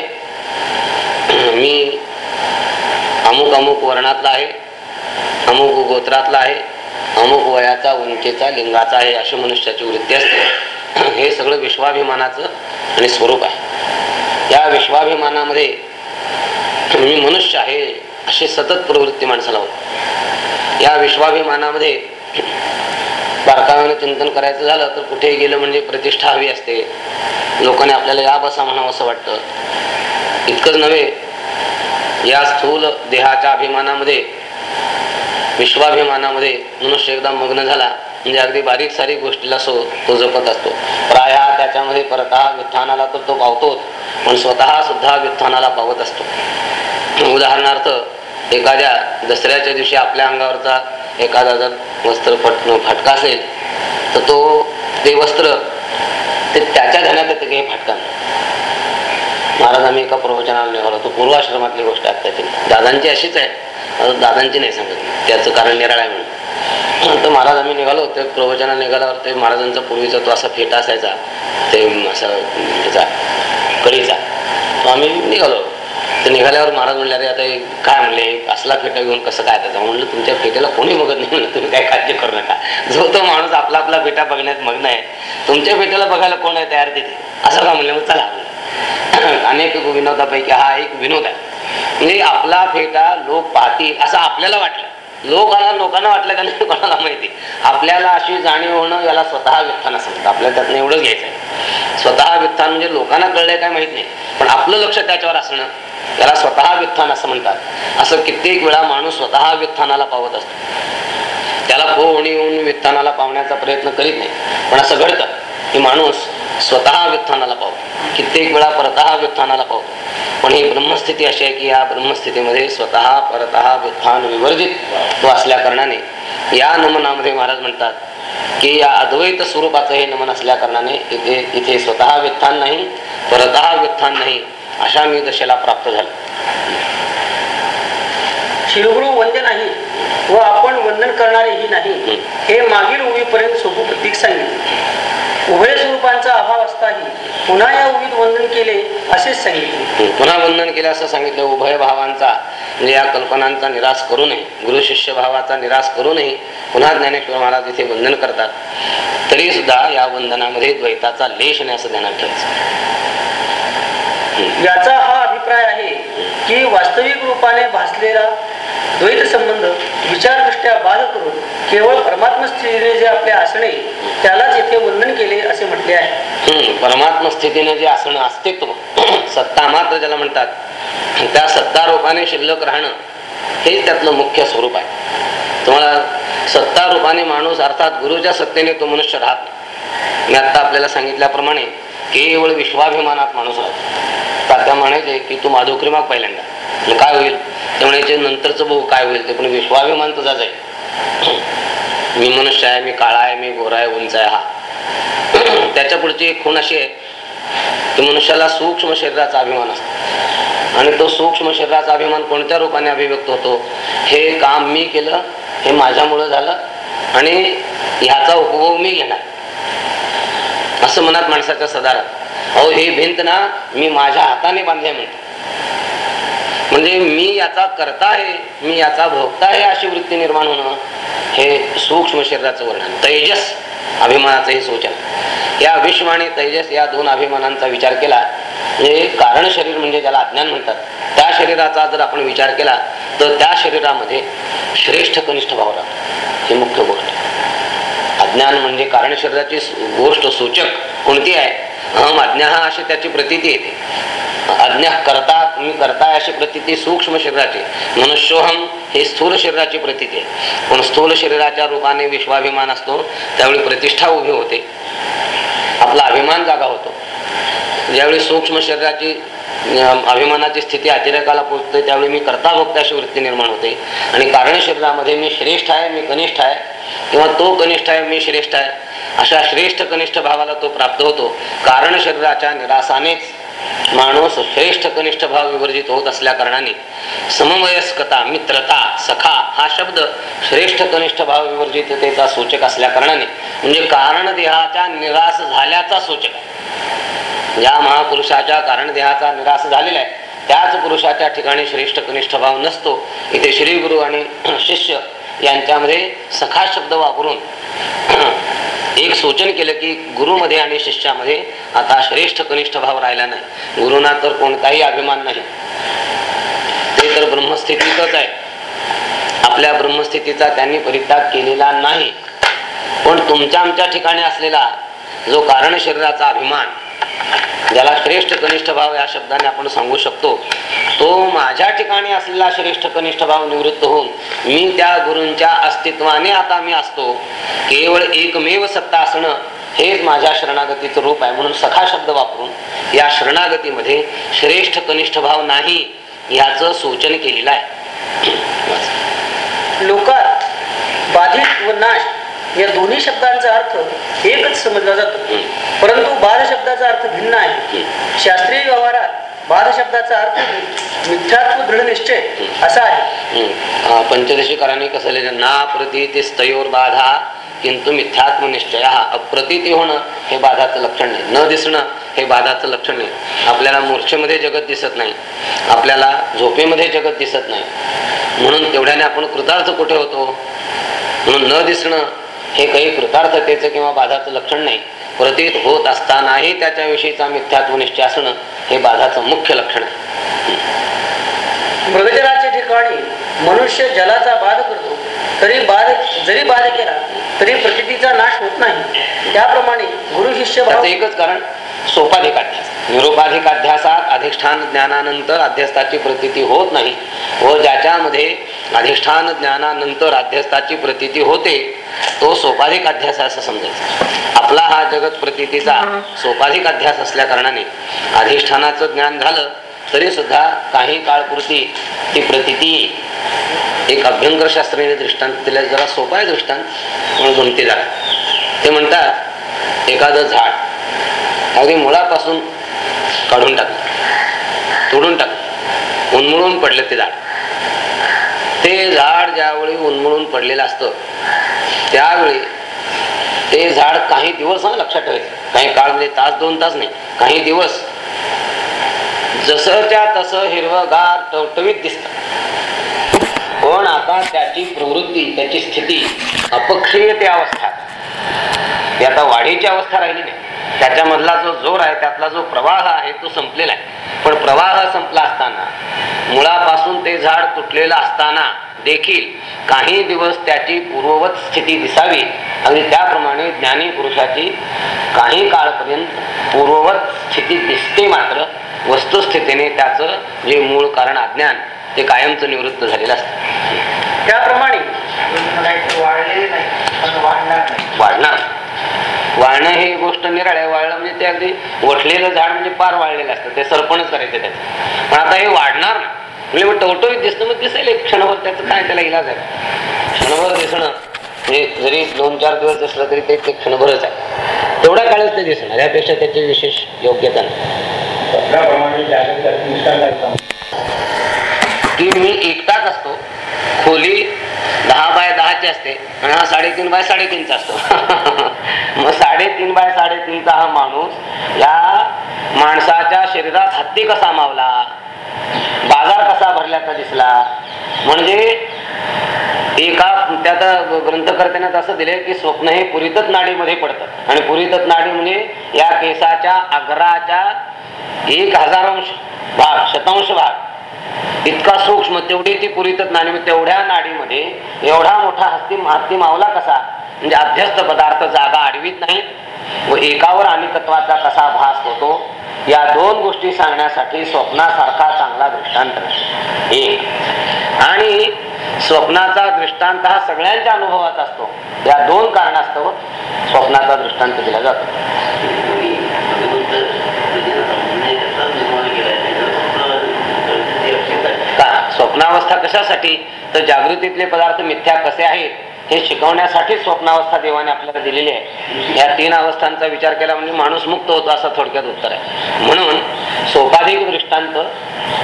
मी अमुक अमुक वर्णातला आहे अमुक हो गोत्रातला आहे. अमुक वयाचा हो उंचीचा लिंगाचा आहे अशी मनुष्याची वृत्ती असते. हे सगळं विश्वाभिमानाचं आणि स्वरूप आहे. या विश्वाभिमानामध्ये मी मनुष्य आहे अशी सतत प्रवृत्ती माणसाला होती. या विश्वाभिमानामध्ये बारकाव्यानं चिंतन करायचं झालं तर कुठेही गेलं म्हणजे प्रतिष्ठा हवी असते. लोकांनी आपल्याला या बसा म्हणावं असं वाटतं. इतकंच नव्हे या स्थूल देहाच्या अभिमानामध्ये विश्वाभिमानामध्ये मनुष्य एकदा मग्न झाला म्हणजे अगदी बारीक सारीक गोष्टीला सो तो जपत असतो. प्राय त्याच्यामध्ये परतः व्युत्थानाला तर तो पावतोच पण स्वतः सुद्धा व्युत्थानाला पावत असतो. उदाहरणार्थ एखाद्या दसऱ्याच्या दिवशी आपल्या अंगावरचा एखादा जर वस्त्र फट फाटका असेल तर तो ते वस्त्र ते त्याच्या ध्यानात येते काही हे फाटका. महाराज आम्ही एका प्रवचनाला निघालो तो पूर्वाश्रमातली गोष्ट आहे त्याची. दादांची अशीच आहे. दादांची नाही सांगत. त्याचं कारण निराळ आहे म्हणून. तर महाराज आम्ही निघालो ते प्रवचना निघाल्यावर ते महाराजांचा पूर्वीचा तो असा फेटा असायचा ते असा त्याचा कळीचा तो आम्ही निघालो. तर निघाल्यावर महाराज म्हणले अरे आता काय म्हणले? असला फेटा घेऊन कसं काय त्याचा म्हणलं तुमच्या फेट्याला कोणी बघत नाही म्हणलं? तुम्ही काय काळजी करू नका. जो तो माणूस आपला आपला फेटा बघण्यात मग्न आहे तुमच्या फेट्याला बघायला कोण आहे तयार तिथे? असं का म्हणलं? मग चला. अनेक विनोदापैकी हा एक विनोद आहे. म्हणजे आपला फेटा लोक पाहतील असं आपल्याला वाटलं. लोकांना लोकांना वाटलं का नाही कोणाला माहिती? आपल्याला अशी जाणीव होणं याला स्वतः व्युत्थान असं म्हणतात. आपल्याला त्यातनं एवढंच घ्यायचं आहे स्वतः व्युत्थान म्हणजे लोकांना कळलंय काय माहीत नाही. पण आपलं लक्ष त्याच्यावर असणं याला स्वतः व्युत्थान असं म्हणतात. असं कित्येक वेळा माणूस स्वतः व्युत्थानाला पावत असतो. त्याला कोणी येऊन व्युत्थानाला पावण्याचा प्रयत्न करीत नाही. पण असं घडतं. की माणूस स्वतः व्युत्थानाला पावतो. कित्येक वेळा परतः व्युत्थानाला पावतो. पण ही ब्रह्मस्थिती अशी आहे की या ब्रह्मस्थितीमध्ये स्वतः परतः व्युत्थान विवर्जित तो असल्या कारणाने या नमनामध्ये महाराज म्हणतात की या अद्वैत स्वरूपाचं हे नमन असल्या कारणाने इथे इथे स्वतः व्युत्थान नाही परतः व्युत्थान नाही अशा मी दशेला प्राप्त झालो. शिवगुरु वंद्य नाही व आपण वंदन करणारेही नाही हे. मागील उभीपर्यंत सोपू प्रतीक सांगितले. उभय स्वरूपांचा अभाव असताही पुन्हा या उभीत वंदन केले असेच सांगितले. पुन्हा वंदन केलं असं सांगितलं. उभय भावांचा म्हणजे या कल्पनांचा निराश करू नये. गुरु शिष्य भावाचा निराश करू नये. पुन्हा ज्ञानेश्वर महाराज इथे वंदन करतात. तरी सुद्धा या वंदनामध्ये द्वैताचा लेश नाही असं ध्यानात ठेवायचं. याचा हा अभिप्राय आहे की वास्तविक रूपाने भासलेला द्वैत संबंध विचारदृष्ट्या बाद करून केवळ परमात्म स्थितीने जे आपले आसणे त्यालाच येथे वंदन केले असे म्हटले आहे. हम्म, परमात्म स्थितीने जे आसण अस्तित्व सत्ता मात्र ज्याला म्हणतात त्या सत्ता रूपाने शिल्लक राहणं हे त्यातलं मुख्य स्वरूप आहे. तुम्हाला सत्ता रूपाने माणूस अर्थात गुरुच्या सत्तेने तो मनुष्य राहत नाही. मी आता आपल्याला सांगितल्याप्रमाणे केवळ विश्वाभिमानात माणूस राहतो. तात्या म्हणायचे की तू माधुक्रिमाग पहिल्यांदा. म्हणजे काय होईल? ते म्हणायचे नंतरचं बघू काय होईल ते पण विश्वाभिमान तुझाच आहे. मी मनुष्य आहे मी काळा आहे मी गोरा आहे उंच आहे हा. त्याच्या पुढची एक खूण अशी आहे की मनुष्याला सूक्ष्म शरीराचा अभिमान असतो. आणि तो सूक्ष्म शरीराचा अभिमान कोणत्या रूपाने अभिव्यक्त होतो? हे काम मी केलं हे माझ्यामुळं झालं आणि ह्याचा उपभोग मी घेणार. असं मनात माणसाच्या सदारात अहो ही भिंत ना मी माझ्या हाताने बांधले म्हणतो म्हणजे मी याचा करता आहे मी याचा भोगता आहे अशी वृत्ती निर्माण होणं हे सूक्ष्म शरीराचं वर्णन. तेजस अभिमानाचं हे सूचन. या विश्व आणि तेजस या दोन अभिमानांचा विचार केला. म्हणजे कारण शरीर म्हणजे ज्याला अज्ञान म्हणतात त्या शरीराचा जर आपण विचार केला तर त्या शरीरामध्ये श्रेष्ठ कनिष्ठ भाव राहतो. ही मुख्य गोष्ट. अज्ञान म्हणजे कारण शरीराची गोष्ट सूचक कोणती आहे? अहम अज्ञा अशी त्याची प्रतीती येते. अज्ञा करता मी करताय अशी प्रतीती सूक्ष्म शरीराची. मनुष्योहम हे स्थूल शरीराची प्रतीती आहे. पण स्थूल शरीराच्या रूपाने विश्वाभिमान असतो त्यावेळी प्रतिष्ठा उभी होते. आपला अभिमान जागा होतो. ज्यावेळी सूक्ष्म शरीराची अभिमानाची स्थिती अतिरेकाला पोहोचते त्यावेळी मी करता भोगता अशी वृत्ती निर्माण होते. आणि कारण शरीरामध्ये मी श्रेष्ठ आहे मी कनिष्ठ आहे किंवा तो कनिष्ठ आहे मी श्रेष्ठ आहे अशा श्रेष्ठ कनिष्ठ भावाला तो प्राप्त होतो. कारण शरीराच्या निरासानेच माणूस श्रेष्ठ कनिष्ठ भाव विवर्जित होत असल्या कारणाने समवयस्कता मित्रता सखा हा शब्द श्रेष्ठ कनिष्ठ भाव विवर्जिततेचा सूचक असल्या कारणाने म्हणजे कारण देहाच्या निराश झाल्याचा सूचक. आहे ज्या महापुरुषाच्या कारण देहाचा निराश झालेला आहे त्याच पुरुषाच्या ठिकाणी श्रेष्ठ कनिष्ठ भाव नसतो. इथे श्री गुरु आणि शिष्य यांच्यामध्ये सखा शब्द वापरून एक सूचन केलं की गुरुमध्ये आणि शिष्यामध्ये आता श्रेष्ठ कनिष्ठ भाव राहिला नाही. गुरुना तर कोणताही अभिमान नाही. ते तर ब्रह्मस्थितीतच आहे. आपल्या ब्रह्मस्थितीचा त्यांनी परित्याग केलेला नाही. पण तुमच्या आमच्या ठिकाणी असलेला जो कारण शरीराचा अभिमान ज्याला श्रेष्ठ कनिष्ठ भाव या शब्दाने आपण सांगू शकतो तो माझ्या ठिकाणी असलेला श्रेष्ठ कनिष्ठ भाव निवृत्त होऊन मी त्या गुरूंच्या अस्तित्वाने आता मी असतो. केवळ एकमेव सत्ता असणं हेच माझ्या शरणागतीचं रूप आहे. म्हणून सखा शब्द वापरून या शरणागतीमध्ये श्रेष्ठ कनिष्ठ भाव नाही याचं सूचन केलेलं आहे. लोकात बाधित व नाश या दोन्ही शब्दांचा अर्थ एकच समजला जातो. परंतु बाध शब्दाचा अर्थ भिन्न आहे. शास्त्रीय व्यवहारात बाध शब्दाचा अर्थ मिथ्यात्व दृढ निश्चय असा आहे. पंचदशीकरांनी कसं लिहिलं ना प्रतीती स्तयोर बाधा किंतु मिथ्यात्म निश्चय अप्रतीती होणं हे बाधाचं लक्षण नाही. न दिसणं हे बाधाचं लक्षण नाही. आपल्याला मूर्छेमध्ये जगत दिसत नाही. आपल्याला झोपेमध्ये जगत दिसत नाही. म्हणून तेवढ्याने आपण कृतार्थ कुठे होतो? म्हणून न दिसणं हे काही कृतार्थतेचं किंवा बाधाचं लक्षण नाही. प्रतीत होत असतानाही त्याच्याविषयीचा मिथ्यात्व निश्चय असणं हे बाधाचं मुख्य लक्षण आहे. मृगजलाच्या ठिकाणी मनुष्य जलाचा बाध करतो. तरी बाध जरी बाध केला तरी प्रचितीचा नाश होत नाही. त्याप्रमाणे गुरु शिष्य एकच कारण सोपाधिकाध्यास निरोपाधिकाध्यासात अधिष्ठान ज्ञानानंतर अध्यस्थाची प्रतीती होत नाही व ज्याच्यामध्ये अधिष्ठान ज्ञानानंतर अध्यस्थाची प्रतीती होते तो सोपाधिक अध्यास असं समजायचं. आपला हा जगत प्रतीतीचा सोपाधिक अध्यास असल्या कारणाने अधिष्ठानाचं ज्ञान झालं तरी सुद्धा काही काळपुरती ती प्रतीती एक अभ्यंकर शास्त्रीय दृष्टांत दिल्या जरा सोपा आहे दृष्टांत म्हणून गमती झाला ते म्हणतात एखादं झाड अगदी मुळापासून काढून टाक. तोडून टाक. उन्मळून पडले ते झाड. ते झाड ज्यावेळी उन्मळून पडलेलं असतं त्यावेळी ते झाड काही दिवस हा लक्षात ठेवायचं. काही काळ म्हणजे तास दोन तास नाही. काही दिवस. जसंच्या तसं हिरवगार टवटवीत दिसत. पण आता त्याची प्रवृत्ती त्याची स्थिती अपक्षीय ती अवस्था. ती आता वाढीची अवस्था राहिली नाही. त्याच्यामधला जो जोर आहे त्यातला जो प्रवाह आहे तो संपलेला आहे. पण प्रवाह संपला असताना मुळापासून ते झाड तुटलेलं असताना देखील काही दिवस त्याची पूर्ववत स्थिती दिसावी. अगदी त्याप्रमाणे ज्ञानी पुरुषाची काही काळपर्यंत पूर्ववत स्थिती दिसते मात्र वस्तुस्थितीने त्याचं जे मूळ कारण अज्ञान ते कायमचं निवृत्त झालेलं असतं. त्याप्रमाणे वाढणार. वाळणं हे गोष्ट निराळ आहे वाळलं म्हणजे ते अगदी वठलेलं झाड म्हणजे पार वाळलेलं असतं. ते सरपणच करायचं त्याचं. पण आता हे वाढणार ना म्हणजे मग टवटवीत दिसणं मग दिसेल एक क्षणभर त्याचं काय त्याला इलाज आहे. क्षणभर दिसणं. म्हणजे जरी दोन चार दिवस दिसलं तरी ते क्षणभरच आहे. तेवढ्या काळच ते दिसणार. यापेक्षा त्याची विशेष योग्यता नाही. की मी एकटाच असतो. खोली दहा बाय दहाची असते आणि हा साडेतीन बाय साडेतीनचा असतो. मग साडेतीन बाय साडेतीनचा हा माणूस या माणसाच्या शरीरात हत्ती कसा मावला? बाजार कसा भरल्याचा दिसला? म्हणजे एका त्यात ग्रंथकर्त्याने असं दिले की स्वप्न हे पुरीतच नाडीमध्ये पडतं. आणि पुरीतच नाडी म्हणजे या केसाच्या अग्राच्या एक हजारांश भाग शतांश भाग. इतका सूक्ष्म तेवढी ती पुरीतच नाही तेवढ्या नाडीमध्ये एवढा मोठा हस्ती हस्ती मावला कसा? म्हणजे अध्यस्त पदार्थ जागा आडवीत नाही व एकावर तत्वाचा कसा भास होतो? या दोन गोष्टी सांगण्यासाठी स्वप्नासारखा चांगला दृष्टांत एक. आणि स्वप्नाचा दृष्टांत हा सगळ्यांच्या अनुभवात असतो. या दोन कारणास्तव स्वप्नाचा दृष्टांत दिला जातो का स्वप्नावस्था कशासाठी? तर जागृतीतले पदार्थ मिथ्या कसे आहेत? हे शिकवण्यासाठी स्वप्नावस्था देवाने आपल्याला दिलेली आहे. या तीन अवस्थांचा विचार केला म्हणजे माणूस मुक्त होतो असं थोडक्यात उत्तर आहे. म्हणून सोपाधिक दृष्टांत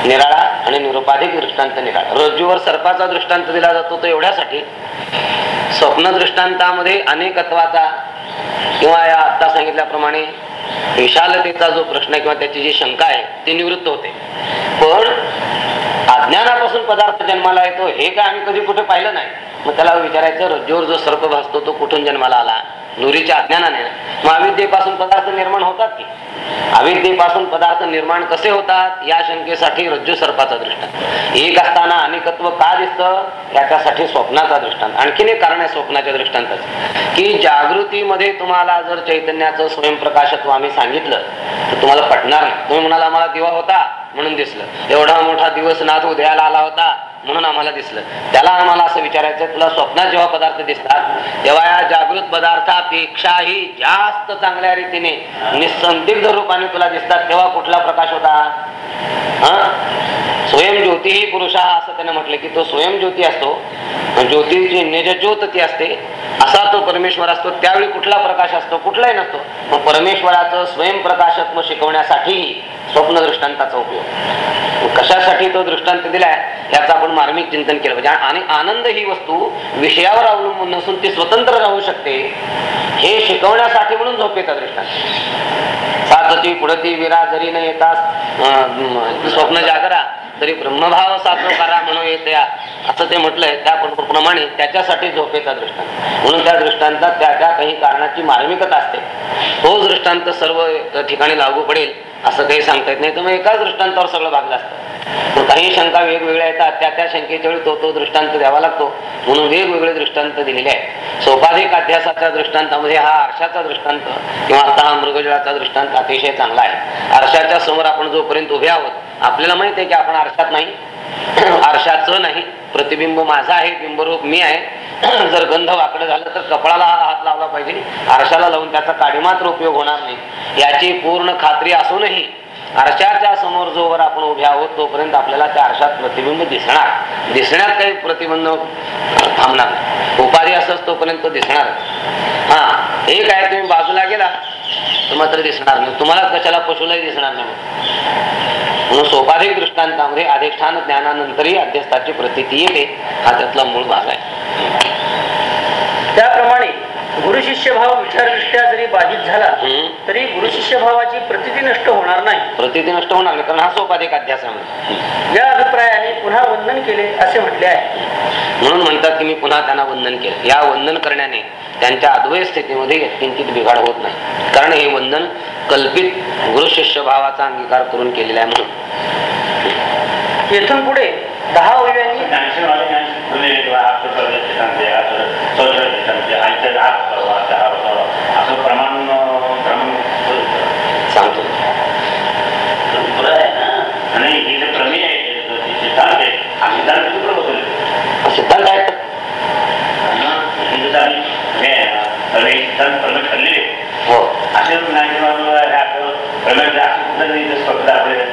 निराळा आणि निरुपाधिक दृष्टांत निराळा. रज्जूवर सर्पाचा दृष्टांत दिला जातो तो एवढ्यासाठी स्वप्न दृष्टांतामध्ये अनेकत्वाचा किंवा या आत्ता सांगितल्याप्रमाणे विशालतेचा जो प्रश्न किंवा त्याची जी शंका आहे ती निवृत्त होते. पण अज्ञानापासून पदार्थ जन्माला येतो हे काय आम्ही कधी कुठे पाहिलं नाही. मग त्याला विचारायचं जोर जो सर्प भासतो तो कुठून जन्माला आला? नुरीच्या अज्ञानाने. मग अविद्येपासून पदार्थ निर्माण होतात की? अविद्येपासून पदार्थ निर्माण कसे होतात? या शंकेसाठी रज्जू सर्पाचा दृष्टांत. एक असताना अनेकत्व का दिसतं? याच्यासाठी स्वप्नाचा दृष्टांत. आणखीन एक कारण आहे स्वप्नाच्या दृष्टांताचं. की जागृतीमध्ये तुम्हाला जर चैतन्याचं स्वयंप्रकाशत्व आम्ही सांगितलं तर तुम्हाला पटणार नाही. तुम्ही म्हणाला आम्हाला दिवा होता म्हणून दिसलं. एवढा मोठा दिवस नाथ उदयाला आला होता. म्हणून आम्हाला दिसलं. त्याला आम्हाला असं विचारायचं तुला स्वप्नात जेव्हा पदार्थ दिसतात तेव्हा या जागृत पदार्थापेक्षाही जास्त चांगल्या रीतीने निसंदिग्ध रूपाने तुला दिसतात तेव्हा कुठला प्रकाश होता? हा? स्वयंज्योती ही पुरुष असं त्याने म्हटलं की तो स्वयंज्योती असतो. ज्योतीची निजज्योत ती असते. असा तो परमेश्वर असतो. त्यावेळी कुठला प्रकाश असतो? कुठलाही नसतो. मग परमेश्वराचं स्वयंप्रकाशत्व शिकवण्यासाठीही स्वप्न दृष्टांताचा उपयोग कशासाठी तो दृष्टांत दिलाय? याचा आपण मार्मिक चिंतन केलं पाहिजे. आणि आनंद ही वस्तू विषयावर अवलंबून नसून ती स्वतंत्र राहू शकते हे शिकवण्यासाठी म्हणून झोपेचा दृष्टांत. सातची पुढती विरा जरी न येतास अं, स्वप्न जागरा. तरी ब्रह्मभाव सातो करा म्हणून येत्या असं ते म्हटलंय. त्या प्रमाणे त्याच्यासाठी झोपेचा दृष्टांत. म्हणून त्या दृष्टांतात त्या त्या काही कारणाची मार्मिकता असते. तो दृष्टांत सर्व ठिकाणी लागू पडेल असं काही सांगता येत नाही. तर मग एकाच दृष्टांतावर सगळं भागलं असतं. काही शंका वेगवेगळ्या येतात. त्या त्या शंकेच्या वेळी तो तो दृष्टांत द्यावा लागतो. म्हणून वेगवेगळे दृष्टांत दिलेले आहेत. सोपाधिक अध्यासाच्या दृष्टांतामध्ये हा आरशाचा दृष्टांत किंवा आता हा मृगजळाचा दृष्टांत अतिशय चांगला आहे. आरशाच्या समोर आपण जोपर्यंत उभे आहोत आपल्याला माहीत आहे की आपण आरशात नाही. आरशाचं नाही. प्रतिबिंब माझा आहे बिंबरूप मी आहे. जर गंध वाकडं झालं तर कपडाला हात लावला पाहिजे. आरशाला लावून त्याचा काडीमात्र उपयोग होणार नाही. याची पूर्ण खात्री असूनही आरशाच्या समोर जोवर आपण उभे आहोत तोपर्यंत आपल्याला त्या आरशात प्रतिबिंब दिसणार. दिसण्यात काही प्रतिबंध थांबणार नाही. उपाधी असत तोपर्यंत दिसणार हा एक आहे तुम्ही बाजूला गेला तर मात्र दिसणार नाही. तुम्हाला कशाला पशुलाही दिसणार नाही. म्हणून सोपाधिक दृष्टांतामध्ये अधिष्ठान ज्ञानानंतरही अध्यस्थाची प्रतीती येते. हा त्यातला मूळ भाग आहे. त्याप्रमाणे गुरु शिष्य भाव विचारदृष्ट्या जरी बाधित झाला. तरी गुरु शिष्य भावाची प्रतिती नष्ट होणार नाही. प्रतीती नष्ट होणार नाही कारण हा सोपाधिक अध्यास. या अभिप्रायाने पुन्हा वंदन केले असे म्हटले आहे. म्हणून म्हणतात की मी पुन्हा त्यांना वंदन केलं. या वंदन करण्याने त्यांच्या अद्वैत स्थितीमध्ये किंचित बिघाड होत नाही. कारण हे वंदन कल्पित गुरु शिष्य भावाचा अंगीकार करून केलेला आहे म्हणून. येथून पुढे दहा अवयवांनी ज्ञानशीलवाले ज्ञानशील फुले किंवा आपलं प्रगती सांगते असं सौंदर्य सांगते आजच्या आज परवा दहा परवा असं प्रमाण अं, प्रमाण सांगतो बरं आहे ना आणि हे जे प्रमेय आहे हे जे- जे सिद्धांत आहे हा सिद्धांत किती प्रबोधले सिद्धांत आहेत तर. हिंदुस्थानी हे प्रमेय सिद्धांत प्रमेय ठरलेले आहे. हो. असे नाही फक्त आपले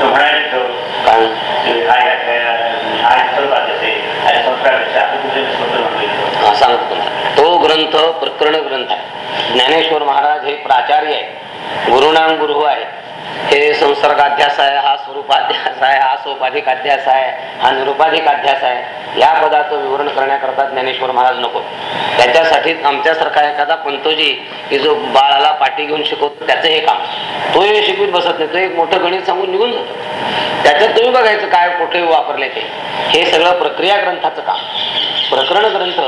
तो म्हणायचं कारण की या- सर्वात असे संस्कार असे असं कुठे स्वतः म्हटलेलं हा, सांगतो तो ग्रंथ प्रकरण ग्रंथ आहे. ज्ञानेश्वर महाराज हे प्राचार्य आहे गुरुनाम गुरु आहे हे संसर्गाध्यास आहे. हा स्वरूपाध्यास आहे हा सोपाधिक अध्यास आहे हा निरुपाधिक अध्यास आहे या पदाचं विवरण करण्याकरता ज्ञानेश्वर महाराज नको. त्याच्यासाठी आमच्यासारखा एखादा पंतोजी की जो बाळाला पाठी घेऊन शिकवतो त्याचं हे काम. तो हे शिकवीत बसत नाही तो एक मोठं गणित सांगून निघून जातो. त्याच्यात तुम्ही बघायचं काय कुठे वापरले ते. हे सगळं प्रक्रिया ग्रंथाचं काम. प्रकरण ग्रंथ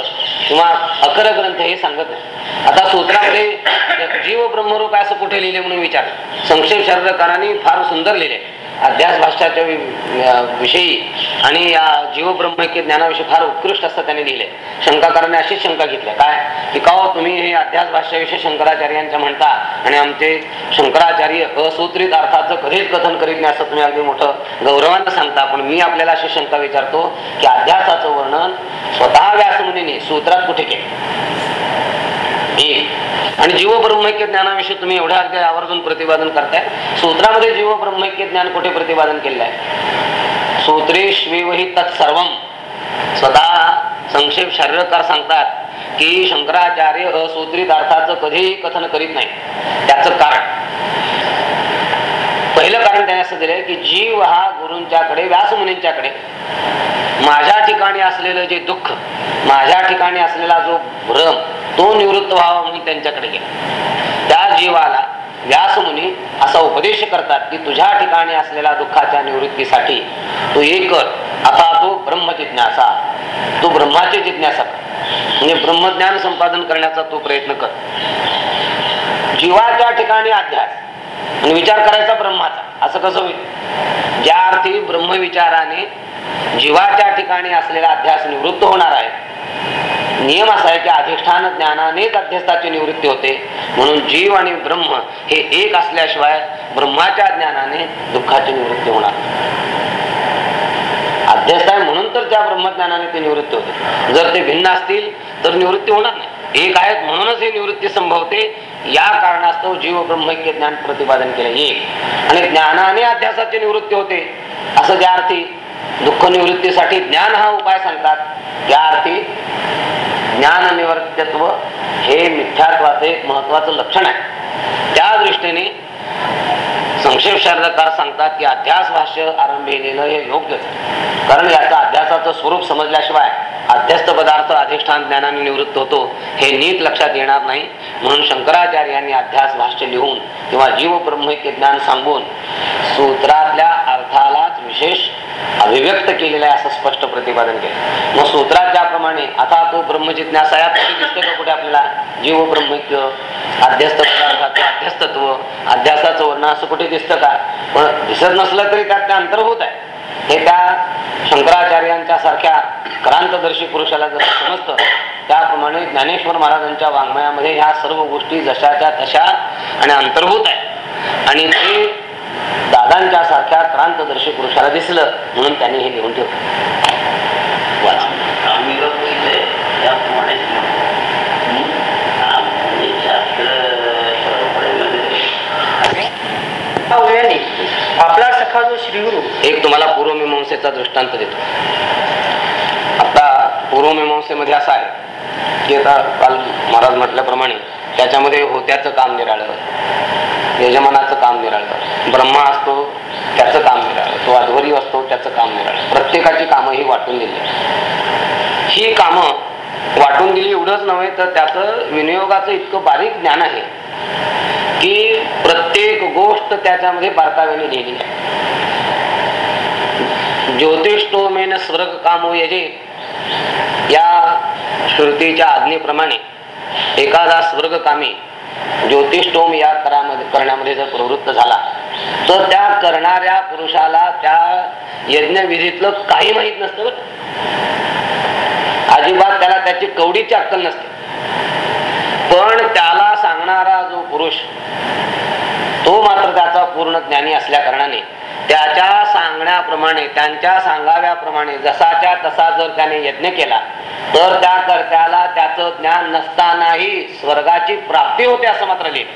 किंवा अकर ग्रंथ हे सांगत नाही. आता सूत्रामध्ये जीव ब्रह्मरूप आहे असं कुठे लिहिले म्हणून विचार संक्षेप शरीरकारांनी फार सुंदर लिहिले. अध्यास भाष्याच्या विषयी आणि या जीव ब्रह्मैक्य ज्ञानाविषयी फार उत्कृष्ट असं त्यांनी लिहिले शंकाकाराने अशीच शंका घेतल्या. काय? की का तुम्ही हे अध्यास भाष्याविषयी शंकराचार्यांच्या म्हणता आणि आमचे शंकराचार्य असूत्रित अर्थाचं कधीच कथन करीत नाही असं तुम्ही अगदी मोठं गौरवानं सांगता. पण मी आपल्याला अशी शंका विचारतो की अध्यासाचं वर्णन स्वतः व्यासमुनीने सूत्रात कुठे केलं? आणि जीव ब्रह्मैक्य ज्ञानाविषयी तुम्ही एवढ्या अगदी आवर्जून प्रतिपादन करताय. सूत्रामध्ये जीव ब्रह्मैक्य ज्ञान कुठे प्रतिपादन केलेलं आहे? सूत्रेष्वेवही तत्सर्वम स्वतः संक्षेप शरीरकार सांगतात की शंकराचार्य असूत्रित अर्थाचं कधीही कथन करीत नाही. त्याचं कारण. पहिलं कारण त्याने असं दिलंय की जीव हा गुरूंच्याकडे व्यासमुनींच्याकडे. माझ्या ठिकाणी असलेलं जे दुःख माझ्या ठिकाणी असलेला जो भ्रम तो निवृत्त व्हावा म्हणून त्यांच्याकडे गेला. त्या जीवाला व्यासमुनी असा उपदेश करतात की तुझ्या ठिकाणी असलेल्या दुःखाच्या निवृत्तीसाठी तू एक कर. आता तो ब्रह्मजिज्ञासा तू ब्रह्माची जिज्ञासा म्हणजे ब्रह्मज्ञान संपादन करण्याचा तू प्रयत्न कर. जीवाच्या ठिकाणी अध्यास. आणि विचार करायचा ब्रह्माचा. असं कसं होईल? ज्या अर्थी ब्रह्मविचाराने जीवाच्या ठिकाणी असलेला अध्यास निवृत्त होणार आहे नियम असा आहे की अधिष्ठान ज्ञानानेच अध्यस्थाची निवृत्ती होते. म्हणून जीव आणि ब्रह्म हे एक असल्याशिवाय ब्रह्माच्या ज्ञानाने दुःखाची निवृत्ती होणार अध्यस्थ आहे म्हणून तर त्या ब्रह्मज्ञानाने ते निवृत्ती होते. जर ते भिन्न असतील तर निवृत्ती होणार नाही. एक आहेत म्हणूनच ही निवृत्ती संभवते. या कारणास्तव जीव ब्रह्मैक्य ज्ञान प्रतिपादन केलं. एक. आणि ज्ञानाने अध्यासाची निवृत्ती होते. असं ज्या अर्थी दुःख निवृत्तीसाठी ज्ञान हा उपाय सांगतात. या अर्थी ज्ञान निवर्तत्व हे मिथ्यात्वाचं एक महत्वाचं लक्षण आहे. त्या दृष्टीने संक्षेप शारदकार सांगतात की अध्यास भाष्य आरंभिलेलं हे योग्यच. कारण याचं अध्यासाचं स्वरूप समजल्याशिवाय अध्यस्त पदार्थ अधिष्ठान ज्ञानाने निवृत्त होतो हे नीट लक्षात येणार नाही. म्हणून शंकराचार्यांनी अध्यास भाष्य लिहून किंवा जीव ब्रह्मैक्य ज्ञान सांगून सूत्रातल्या अर्थालाच विशेष अभिव्यक्त केलेलं आहे असं स्पष्ट प्रतिपादन केलं. मग सूत्रात ज्याप्रमाणे आता तो ब्रह्मजिज्ञासा यात दिसते का कुठे आपल्याला? जीव ब्रह्मैक्य अध्यस्त पदार्थाचं अध्यस्तत्व अध्यासाचं वर्ण असं कुठे दिसतं का? पण दिसत नसलं तरी त्यात ते अंतर्भूत आहे. हे त्या शंकराचार्यांच्या सारख्या क्रांतदर्शी पुरुषाला जसं समजतं त्याप्रमाणे ज्ञानेश्वर महाराजांच्या वाङ्मयामध्ये ह्या सर्व गोष्टी जशाच्या तशा आणि अंतर्भूत आहे आणि ते दादांच्या सारख्या क्रांतदर्शी पुरुषाला दिसलं म्हणून त्यांनी हे लिहून ठेवलं. वाच. आम्ही आपला सखा जो श्रीगुरु एक तुम्हाला पूर्वमीमांसेचा दृष्टांत देतो. आता पूर्वमीमांसेमध्ये असं आहे की आता काल महाराज म्हटल्याप्रमाणे त्याच्यामध्ये होत्याचं काम निराळं यजमानाचं काम निराळं ब्रह्मा असतो त्याचं काम निराळं तो अध्वरी असतो त्याचं काम निराळं प्रत्येकाची कामं ही वाटून दिली. ही कामं वाटून दिली एवढंच नव्हे तर त्याचं विनियोगाचं इतकं बारीक ज्ञान आहे. की प्रत्येक गोष्ट त्याच्यामध्ये बारकाव्याने लिहिली आहे स्वर्ग कामो यजे. या श्रुतीच्या आज्ञेप्रमाणे एखादा स्वर्गकामी ज्योतिष्टोम या करामध्ये करण्यामध्ये जर प्रवृत्त झाला तर त्या करणाऱ्या पुरुषाला त्या यज्ञविधीतलं काही माहीत नसतं बरं. अजिबात त्याला त्याची कवडीची अक्कल नसते. पण त्याला सांगणारा पुरुष. तो मात्र त्याचा पूर्ण ज्ञानी असल्या कारणाने त्याच्या सांगण्याप्रमाणे त्यांच्या सांगाव्याप्रमाणे जसाच्या तसा जर त्याने यज्ञ केला तर त्या कर्त्याला त्याचं ज्ञान नसतानाही स्वर्गाची प्राप्ती होते असं मात्र लिहिलं.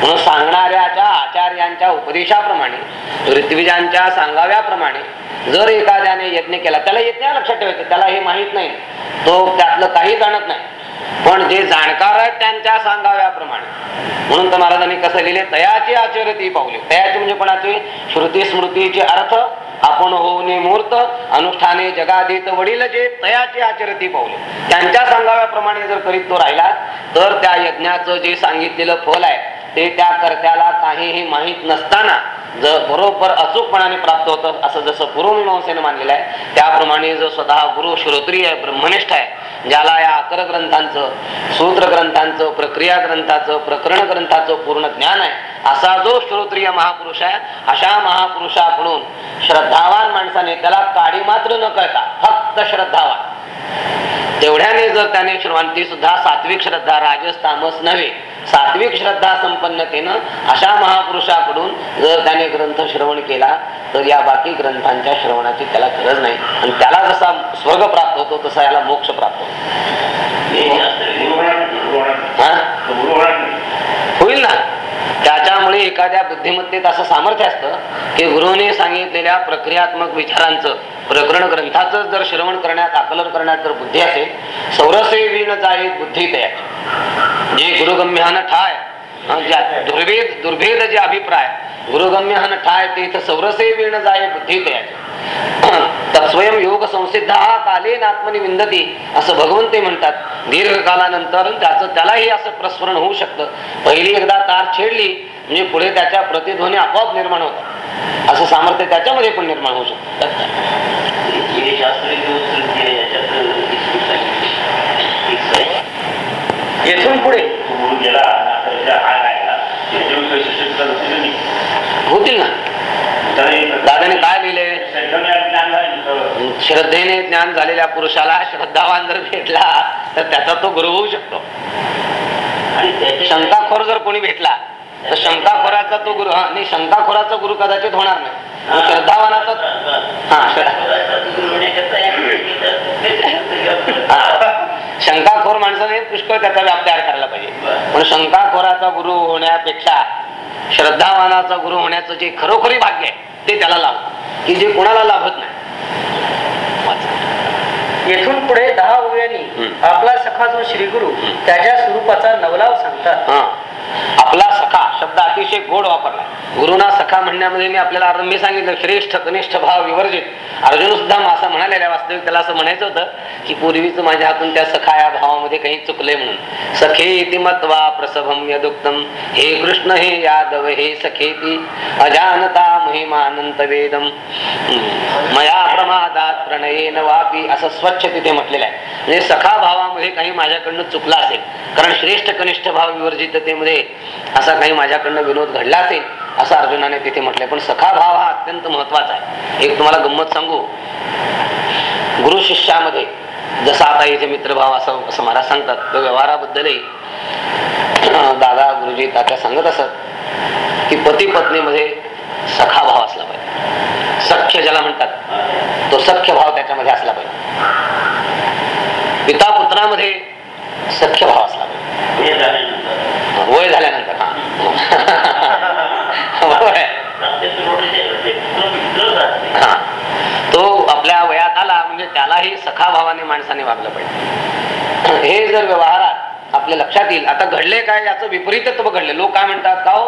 म्हणून सांगणाऱ्याच्या आचार्यांच्या उपदेशाप्रमाणे ऋत्विजांच्या सांगाव्याप्रमाणे जर एखाद्याने यज्ञ केला त्याला यज्ञ लक्षात ठेवायचं त्याला हे माहीत नाही तो त्यातलं काही जाणत नाही. पण जे जाणकार आहेत त्यांच्या सांगाव्याप्रमाणे. म्हणून तर महाराजांनी कसं लिहिले? तयाची आचरती पावले. तयाची म्हणजे कोणाची? श्रुती स्मृतीचे अर्थ आपण होऊने मूर्त अनुष्ठाने जगादीत वडील जे तयाची आचरती पावले. त्यांच्या सांगाव्याप्रमाणे जर करीत तो राहिला तर त्या यज्ञाचं जे सांगितलेलं फल आहे ते त्या कर्त्याला काहीही माहीत नसताना जर बरोबर अचूकपणाने प्राप्त होतं असं जसं पूर्वमीमांसेनं मानलेलं आहे त्याप्रमाणे जो स्वतः गुरु श्रोत्री आहे ब्रह्मनिष्ठ आहे ज्याला या अकर ग्रंथांचं सूत्र ग्रंथांचं प्रक्रिया ग्रंथाचं प्रकरण ग्रंथाचं पूर्ण ज्ञान आहे असा जो श्रोत्रिय महापुरुष आहे अशा महापुरुषाकडून श्रद्धावान माणसाने त्याला काडी मात्र न कळता फक्त श्रद्धावान तेवढ्याने जर त्याने श्रवंती सुद्धा सात्विक श्रद्धा राजस तामस नव्हे सात्विक श्रद्धा संपन्नतेनं अशा महापुरुषाकडून जर त्याने ग्रंथ श्रवण केला तर या बाकी ग्रंथांच्या श्रवणाची त्याला गरज नाही. आणि त्याला जसा स्वर्ग प्राप्त होतो तसा याला मोक्ष प्राप्त होतो. होईल ना? त्याच्यामुळे एखाद्या बुद्धिमत्तेत असं सामर्थ्य असतं की गुरुने सांगितलेल्या प्रक्रियात्मक विचारांचं प्रकरण ग्रंथाचं जर श्रवण करण्यात आकलन करण्यात जर बुद्धी असेल सौरसे विण जाई बुद्धी तयार जे गुरुगम्यानं ठाय दुर्भेद दुर्भेद जे अभिप्राय गुरुगम्यानं ठाय ते इथं सौरसे विण जाय बुद्धी तयार तत्स्वयं योग संसिद्ध हा कालेन आत्मनी विंदती असं भगवंते म्हणतात. दीर्घकालानंतर त्याचं त्यालाही असं प्रस्फुरण होऊ शकतं. पहिली एकदा तार छेडली म्हणजे पुढे त्याच्या प्रतिध्वनी आपोआप निर्माण होतात. असं सामर्थ्य त्याच्यामध्ये पण निर्माण होऊ शकतं. येथून पुढे. होतील ना. दादाने काय लिहिले? श्रद्धेने ज्ञान झालेल्या पुरुषाला श्रद्धावान जर भेटला तर त्याचा तो गुरु होऊ शकतो. आणि शंकाखोर जर कोणी भेटला तर शंकाखोराचा तो गुरु हा नाही शंकाखोराचा गुरु कदाचित होणार नाही. श्रद्धावानाचा श्रद्धा. शंकाखोर माणसाने पुष्कळ त्याचा व्याप तयार करायला पाहिजे. पण शंकाखोराचा गुरु होण्यापेक्षा श्रद्धावानाचा गुरु होण्याचं जे खरोखरी भाग्य आहे ते त्याला लाभ. की जे कोणाला लाभत नाही. येथून पुढे दहा ओव्यांनी हम्म. आपला सखा जो श्रीगुरु त्याच्या स्वरूपाचा नवलाव सांगतात. हा. आपला सखा शब्द अतिशय गोड वापरला. गुरुना सखा म्हणण्यामध्ये मी आपल्याला आरंभी सांगितलं श्रेष्ठ कनिष्ठ भाव विवर्जित. अर्जुन सुद्धा असं म्हणालेल्या वास्तविक त्याला असं म्हणायचं होतं की पूर्वीच माझ्या हातून त्या सखा या भावामध्ये काही चुकले म्हणून. सखे इति मत्वा प्रसभम यदुक्तम हे कृष्ण हे यादव हे सखेती अजानता महिमानंत वेदम मया प्रमादात प्रणयेन वापी असं स्वच्छ तिथे म्हटलेलं आहे. म्हणजे सखा भावामध्ये काही माझ्याकडनं चुकला असेल. कारण श्रेष्ठ कनिष्ठ भाव विवर्जिततेमध्ये असा काही माझ्याकडनं विनोद घडला असेल असं अर्जुनाने तिथे म्हटलंय. पण सखा भाव हा अत्यंत महत्त्वाचा आहे. एक तुम्हाला गंमत सांगू? गुरु शिष्यामध्ये जसा आता इथे मित्रभाव असं असं महाराज सांगतात तो व्यवहाराबद्दलही दादा गुरुजी तात्या सांगत असत की पती पत्नीमध्ये सखा भाव असला पाहिजे. सख्य ज्याला म्हणतात तो सख्य भाव त्याच्यामध्ये असला पाहिजे. पिता पुत्रामध्ये सख्य भाव असला पाहिजे. हे वय झाल्यानंतर. हा. तो आपल्या वयात आला म्हणजे त्यालाही सखा भावाने माणसाने वागलं पाहिजे. हे जर व्यवहारात आपल्या लक्षात येईल आता घडले काय याचं विपरीतत्व घडले. लोक काय म्हणतात का हो?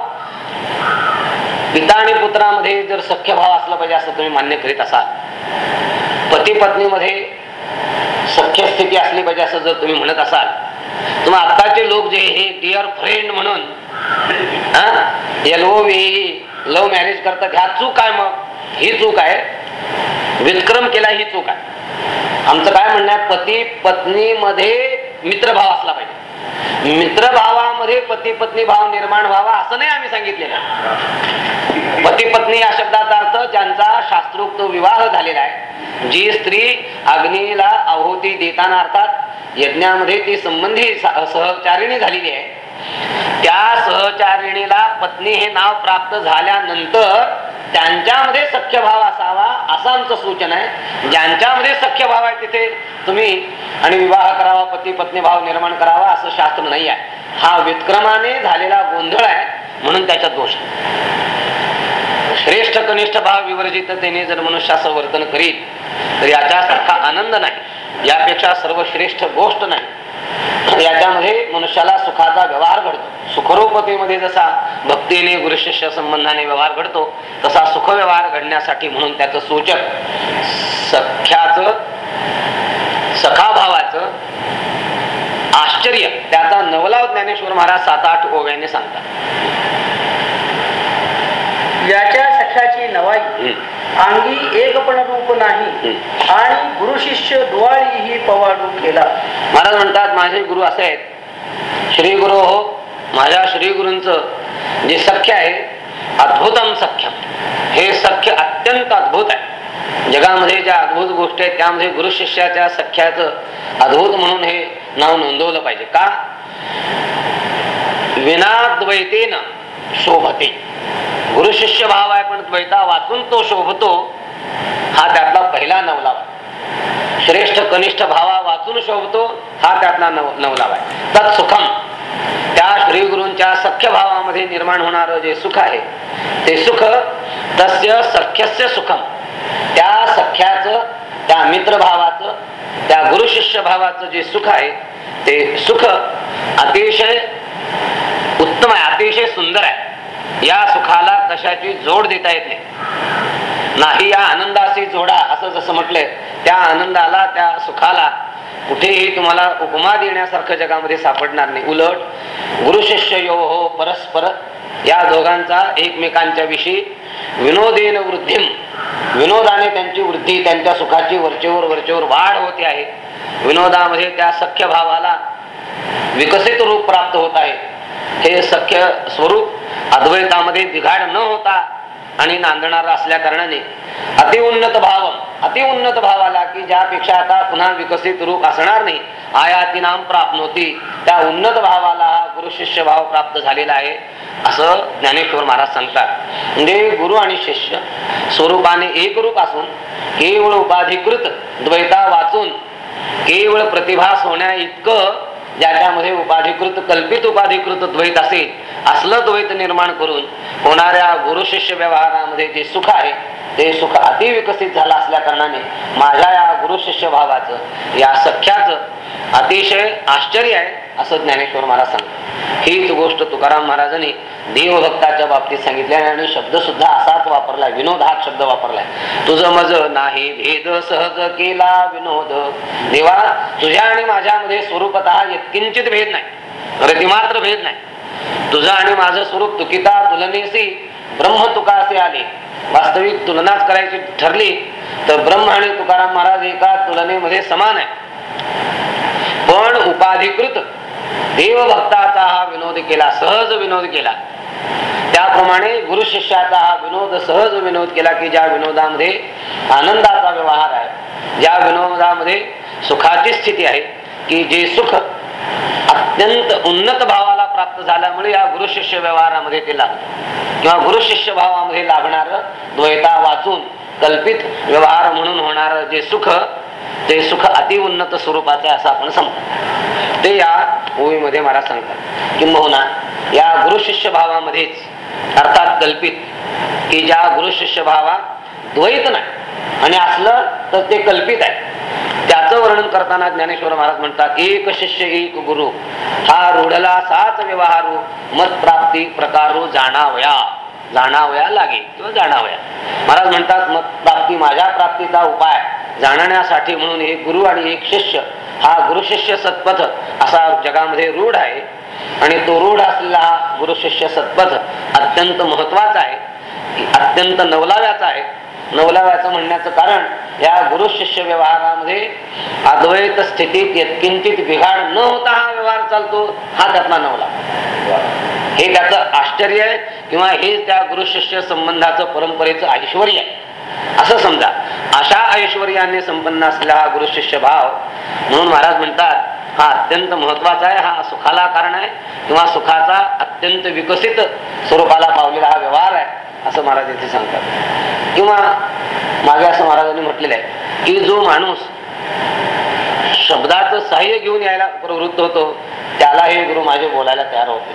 पिता आणि पुत्रामध्ये जर सख्य भाव असला पाहिजे असं तुम्ही मान्य करीत असाल पती पत्नीमध्ये सख्य स्थिती असली पाहिजे असं जर तुम्ही म्हणत असाल तुम्ही आत्ताचे आताचे लोक जे हे डिअर फ्रेंड म्हणून एल ओ लव्ह मॅरेज करतात ह्या चूक आहे मग. ही चूक आहे. विक्रम केला ही चूक आहे. आमचं काय म्हणणं आहे? पती पत्नीमध्ये मित्रभाव असला पाहिजे. मित्रभावामध्ये पती पत्नी भाव निर्माण व्हावा असं नाही आम्ही सांगितलेलं. पती पत्नी या शब्दाचा अर्थ ज्यांचा शास्त्रोक्त विवाह झालेला आहे जी स्त्री अग्नीला आहुती देताना अर्थात यज्ञामध्ये ती संबंधी सहचारिणी झालेली आहे त्या सहचारिणीला पत्नी हे नाव प्राप्त झाल्यानंतर त्यांच्यामध्ये सख्य भाव असावा असं आमचं सूचन आहे. ज्यांच्यामध्ये सख्य भाव आहे तिथे तुम्ही आणि विवाह करावा पती पत्नी भाव निर्माण करावा असं शास्त्र नाही आहे. हा विक्रमाने झालेला गोंधळ आहे म्हणून त्याच्यात दोष श्रेष्ठ कनिष्ठ भाव विवर्जिततेने जर मनुष्य असं वर्तन करीत तर याच्यासारखा आनंद नाही. यापेक्षा सर्वश्रेष्ठ गोष्ट नाही. याच्यामध्ये मनुष्याला सुखाचा व्यवहार घडतो. सुखरूपतेमध्ये जसा भक्तीने गुरुशिष्य संबंधाने व्यवहार घडतो तसा सुख व्यवहार घडण्यासाठी म्हणून त्याचं सूचक सख्याच सखाभावाचं आश्चर्य. त्याचा नवलाव ज्ञानेश्वर महाराज सात आठ ओव्याने सांगतात. याच्या नवाई. अंगी एक पण रूप नाही. आणि गुरु शिष्य दुवाळी ही पवाडू केला. महाराज म्हणतात माझे गुरु असे आहेत. श्री गुरु हो माझ्या श्री गुरूंचं जे सख्य आहे अद्भुतम सख्यम. हे सख्य अत्यंत अद्भुत आहे. जगामध्ये ज्या अद्भुत गोष्टी आहेत त्यामध्ये गुरु शिष्याच्या सख्याचं अद्भुत म्हणून हे नाव नोंदवलं पाहिजे. का? विनाद्वैतेन शोभते. गुरु शिष्य भाव आहे पण द्वैता वाचून तो शोभतो. हा त्यातला पहिला नवलावा श्रेष्ठ कनिष्ठ भावा वाचून शोभतो हा त्यातला नव नवलाव आहे. तत् सुखम. त्या श्रीगुरूंच्या सख्य भावामध्ये निर्माण होणार जे सुख आहे ते सुख तस्य सख्यस्य सुखम. त्या सख्याचं त्या मित्रभावाचं त्या गुरु शिष्य भावाचं जे सुख आहे ते सुख अतिशय उत्तम आहे अतिशय सुंदर आहे. या सुखाला कशाची जोड देता येते नाही. या आनंदाशी जोडा असं जसं म्हटलंय त्या आनंदाला त्या सुखाला कुठेही तुम्हाला उपमा देण्यासारखं जगामध्ये सापडणार नाही. उलट गुरु शिष्य यो हो परस्पर या दोघांचा एकमेकांच्या विषयी विनोदेन वृद्धी विनोदाने त्यांची वृद्धी त्यांच्या सुखाची वरचेवर वरचेवर वाढ होते आहे. विनोदामध्ये त्या सख्य भावाला विकसित रूप प्राप्त होत आहे. हे सख्य स्वरूप अद्वैतामध्ये बिघाड न होता आणि नांदणारा असल्या कारणाने अतिउन्नत भाव अतिउन्नत भावाला की ज्यापेक्षा आता पुन्हा विकसित रूप असणार नाही आयाती नाम प्राप्त होती त्या उन्नत भावाला हा गुरु शिष्य भाव प्राप्त झालेला आहे असं ज्ञानेश्वर महाराज सांगतात. म्हणजे गुरु आणि शिष्य स्वरूपाने एक रूप असून केवळ उपाधिकृत द्वैता वाचून केवळ प्रतिभास होण्या इतकं ज्याच्यामध्ये उपाधिकृत कल्पित उपाधिकृत द्वैत असेल असलं द्वैत निर्माण करून होणाऱ्या गुरु शिष्य व्यवहारामध्ये जे सुख आहे ते सुख अतिविकसित झालं असल्या कारणाने माझ्या या गुरु शिष्य भावाचं या सख्याचं अतिशय आश्चर्य आहे. असं ज्ञानेश्वर महाराज सांगतात. हीच गोष्ट तुकाराम महाराजांनी देवभक्ताच्या बाबतीत सांगितल्या आणि शब्द सुद्धा असाच वापरलाय विनोद हा शब्द वापरलाय. तुझं मज नाही भेद सहज केला विनोद. देवा तुझ्या आणि माझ्यामध्ये स्वरूपत किंचित भेद नाही. रतिमात्र भेद नाही. तुझं आणि माझं स्वरूप तुकिता तुलनेसी ब्रह्म तुका असे आले. वास्तविक तुलनाच करायची ठरली तर ब्रह्म आणि तुकाराम महाराज एका तुलनेमध्ये समान आहे. पण उपाधिकृत देवभक्ताचा हा विनोद केला सहज विनोद केला. त्याप्रमाणे गुरु शिष्याचा हा विनोद सहज विनोद केला की ज्या विनोदामध्ये आनंदाचा व्यवहार आहे ज्या विनोदामध्ये सुखाची स्थिती आहे की जे सुख अत्यंत उन्नत भावाला प्राप्त झाल्यामुळे या गुरु शिष्य व्यवहारामध्ये ते लागत किंवा गुरु शिष्य भावामध्ये लागणार द्वैता वाचून कल्पित व्यवहार म्हणून होणार जे सुख ते सुख अतिउन्नत स्वरूपाचे असं आपण समजतो. ते या ओळीमध्ये मला सांगतात. किंबहुना या गुरु शिष्य भावामध्येच अर्थात कल्पित की ज्या गुरु शिष्य भावा द्वैत नाही आणि असलं तर ते कल्पित आहे. त्याचं वर्णन करताना ज्ञानेश्वर महाराज म्हणतात एक शिष्य एक गुरु हा रुढला साच व्यवहारू मत प्राप्ती प्रकारू जाणावया जाणावया लागे किंवा जाणावया. महाराज म्हणतात मत प्राप्ती माझ्या प्राप्तीचा उपाय जाणण्यासाठी म्हणून एक गुरु आणि एक शिष्य हा गुरु शिष्य सत्पथ असा जगामध्ये रूढ आहे. आणि तो रूढ असलेला हा गुरु शिष्य सत्पथ अत्यंत महत्त्वाचा आहे. अत्यंत नवलाव्याचा आहे. नवलाव्याचं म्हणण्याचं कारण या गुरु शिष्य व्यवहारामध्ये अद्वैत स्थितीत यत्किंचित बिघाड न होता हा व्यवहार चालतो हा त्यातला नवला. हे त्याचं आश्चर्य आहे किंवा हे त्या गुरु शिष्य संबंधाचं परंपरेचं ऐश्वर आहे. असं समजा. अशा ऐश्वर्याने संपन्न असलेला हा गुरु शिष्य भाव म्हणून महाराज म्हणतात हा अत्यंत महत्त्वाचा आहे हा सुखाला कारण आहे किंवा सुखाचा अत्यंत विकसित स्वरूपाला पावलेला हा व्यवहार आहे असं महाराज इथे सांगतात. किंवा मागे असं महाराजांनी म्हटलेलं आहे की जो माणूस शब्दाचं सहाय्य घेऊन यायला प्रवृत्त होतो. त्याला हे गुरु माझे बोलायला तयार होते.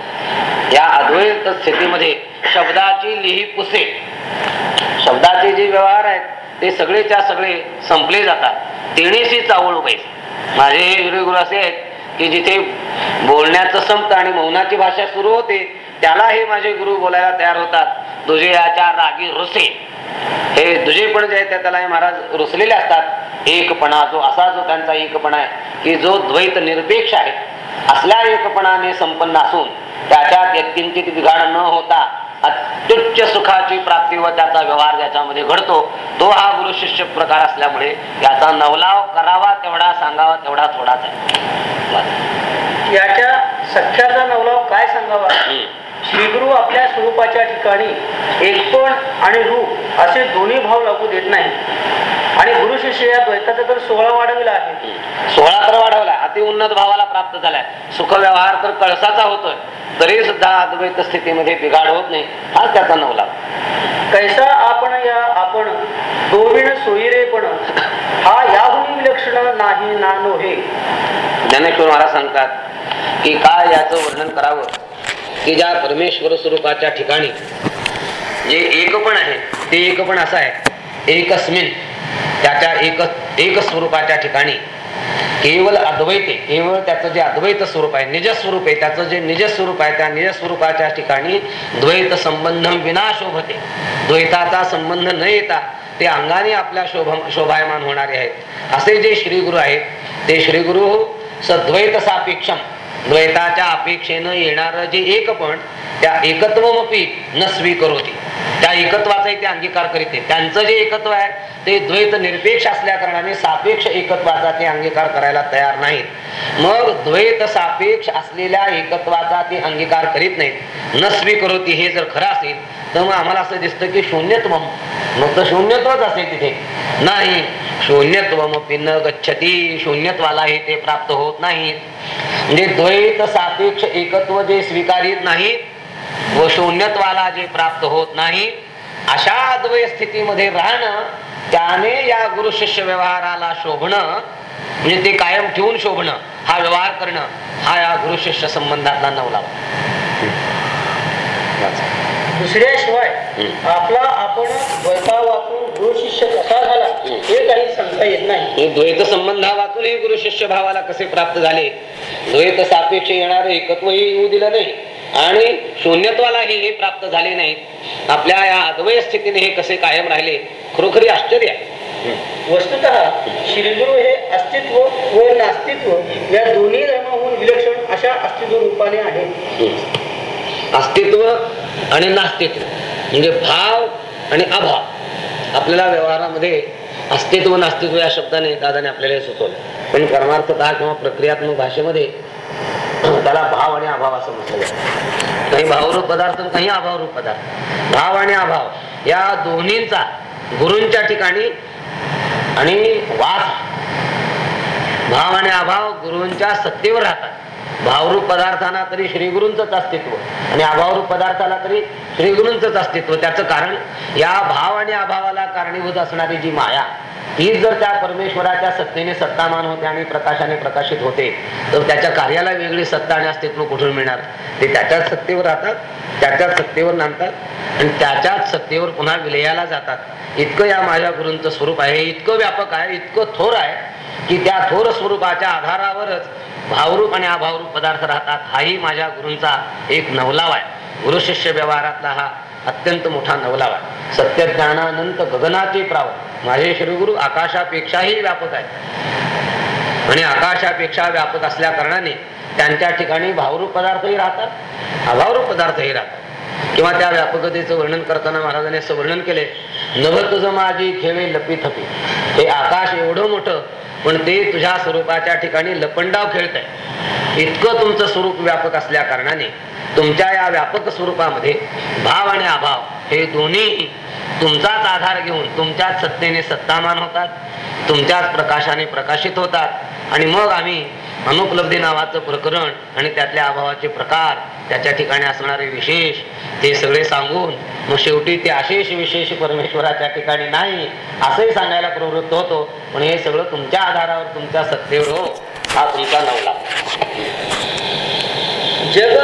या अद्वैत स्थितीमध्ये शब्दाची लिही पुसे. शब्दाचे जे व्यवहार आहेत ते सगळेच्या सगळे संपले जातात. तेणेशी चावळ पाहिजे माझे हे गुरु असे आहेत की जिथे बोलण्याचं संपतं आणि मौनाची भाषा सुरू होते त्याला हे माझे गुरु बोलायला तयार होतात. तुझे याच्या रागी रुसे. हे दुजे पण जे आहेत त्याला महाराज रुसलेले असतात. एकपणा जो असा जो त्यांचा एकपणा आहे की जो द्वैत निरपेक्ष आहे असल्या एकपणाने संपन्न असून त्याच्यात यत्किंचित बिघाड न होता अत्युच्च सुखाची प्राप्ती व त्याचा व्यवहार ज्याच्यामध्ये घडतो तो हा गुरु शिष्य प्रकार असल्यामुळे याचा नवलाव करावा तेवढा सांगावा तेवढा थोडाच आहे याच्या सख्याचा नवलाव काय सांगावा. श्रीगुरु आपल्या स्वरूपाच्या ठिकाणी एकपण आणि रूप असे दोन्ही भाव लागू देत नाही. आणि गुरु शिष्य या द्वैताचा तर सोहळा वाढविला आहे. सोळा तर वाढवला. अति उन्नत भावाला प्राप्त झालाय. सुख व्यवहार तर कळसाचा होतोय. तरी सुद्धा अद्वैत स्थितीमध्ये बिघाड होत नाही. हा त्याचा नवला. कैसा आपण या आपण दोविण सोयीरेपण हा याहून विलक्षण नाही ना नोहे. ज्ञानेश्वर महाराज सांगतात की काय याचं वर्णन करावं? की ज्या परमेश्वर स्वरूपाच्या ठिकाणी जे एक पण आहे ते एक पण असं आहे. एकस्मिन त्याच्या एक एक स्वरूपाच्या ठिकाणी. केवळ अद्वैत आहे. केवळ त्याचं जे अद्वैत स्वरूप आहे निज स्वरूप आहे त्याचं जे निज स्वरूप आहे त्या निज स्वरूपाच्या ठिकाणी द्वैत संबंध विना शोभते. द्वैताचा संबंध न येता ते अंगाने आपल्या शोभ शोभायमान होणारे आहेत. असे जे श्रीगुरु आहेत ते श्रीगुरु सद्वैत सापेक्षम द्वैताच्या अपेक्षेनं येणारं जे एकपण त्या एकत्वमपी न स्वीकरोती. त्या एकत्वाचाही ते अंगीकार करीत त्यांचं जे एकत्व आहे ते द्वैत निरपेक्ष असल्या कारणाने सापेक्ष एकत्वाचा ते अंगीकार करायला तयार नाहीत. मग द्वैत सापेक्ष असलेल्या एकत्वाचा ते अंगीकार करीत नाहीत. न स्वीकरोती हे जर खरं असेल तर मग आम्हाला असं दिसतं की शून्यत्व मग तर शून्यत्वच असेल तिथे. नाही शून्यत्वम न गच्छती शून्यत्वाला हे ते प्राप्त होत नाहीत. म्हणजे द्वैत सापेक्ष एकत्व जे स्वीकारित नाहीत व शून्यत्वाला जे प्राप्त होत नाही अशा अद्वय स्थितीमध्ये राहणं त्याने या गुरु शिष्य व्यवहाराला शोभणं म्हणजे ते कायम ठेवून शोभणं हा व्यवहार करणं हा या गुरु शिष्य संबंधातला नवलावा दुसऱ्याशिवाय. आपला आपण द्वैता वाचून गुरु शिष्य कसा झाला. हे काही सांगता येत नाही. द्वैत संबंधा वाचून हे गुरु शिष्य भावाला कसे प्राप्त झाले? द्वैत सापेक्ष येणार एकत्वही येऊ दिलं नाही आणि शून्यत्वालाही हे प्राप्त झाले नाही आपल्या या अद्वय स्थितीने हे कसे कायम राहिले खरोखरी आश्चर्य आहे. वस्तुत श्रीगुरु हे अस्तित्व व नास्तित्व या दोन्ही धर्माहून विलक्षण अशा अस्तित्व रूपाने आहे अस्तित्व आणि नास्तित्व म्हणजे भाव आणि अभाव. आपल्याला व्यवहारामध्ये अस्तित्व नास्तित्व या शब्दाने दादाने आपल्याला सुचवलं. पण परमार्थता किंवा प्रक्रियात्मक भाषेमध्ये त्याला भाव आणि अभाव असं म्हटलं जातं. काही भावरूप पदार्थ काही अभावरूप पदार्थ. भाव आणि अभाव या दोन्हींचा गुरूंच्या ठिकाणी आणि वास. भाव आणि अभाव गुरूंच्या सत्तेवर राहतात. भावरूप पदार्थांना तरी श्रीगुरूंचंच अस्तित्व आणि अभावरूप पदार्थाला तरी श्रीगुरूंचंच अस्तित्व. त्याचं कारण या भाव आणि अभावाला कारणीभूत असणारी जी माया ती जर त्या परमेश्वराच्या सत्तेने सत्तामान होते आणि प्रकाशाने प्रकाशित होते तर त्याच्या कार्याला वेगळी सत्ता आणि अस्तित्व कुठून मिळणार? ते त्याच्याच सत्तेवर राहतात त्याच्याच सत्तेवर नांदतात आणि त्याच्याच सत्तेवर पुन्हा विलयाला जातात. इतकं या माझ्या गुरूंचं स्वरूप आहे इतकं व्यापक आहे इतकं थोर आहे की त्या थोर स्वरूपाच्या आधारावरच भावरूप आणि अभावरूप पदार्थ राहतात हाही माझ्या गुरूंचा एक नवलाव आहे गुरु शिष्य व्यवहारातला हा अत्यंत मोठा नवलाव आहे सत्यज्ञानानंत गगनाचे प्राव. माझे श्रीगुरु आकाशापेक्षाही व्यापक आहे आणि आकाशापेक्षा व्यापक असल्या कारणाने त्यांच्या ठिकाणी भावरूप पदार्थही राहतात अभावरूप पदार्थही राहतात. किंवा त्या व्यापकतेचं वर्णन करताना महाराजांनी असं वर्णन केले नभ तुझ माझी खेळे लपी थपी. हे आकाश एवढं मोठं पण ते तुझ्या स्वरूपाच्या ठिकाणी लपंडाव खेळत आहे इतकं तुमचं स्वरूप व्यापक असल्या कारणाने तुमच्या या व्यापक स्वरूपामध्ये भाव आणि अभाव हे दोन्ही तुमचाच आधार घेऊन तुमच्याच सत्तेने सत्तामान होतात तुमच्याच प्रकाशाने प्रकाशित होतात. आणि मग आम्ही अनुपलब्धी नावाचं प्रकरण आणि त्यातल्या अभावाचे प्रकार त्याच्या ठिकाणी असणारे विशेष ते सगळे सांगून मग शेवटी ते अशेष विशेष परमेश्वराच्या ठिकाणी नाही असंही सांगायला प्रवृत्त होतो. पण हे सगळं तुमच्या आधारावर तुमच्या सत्तेवर हो हा तुमचा नवला. जग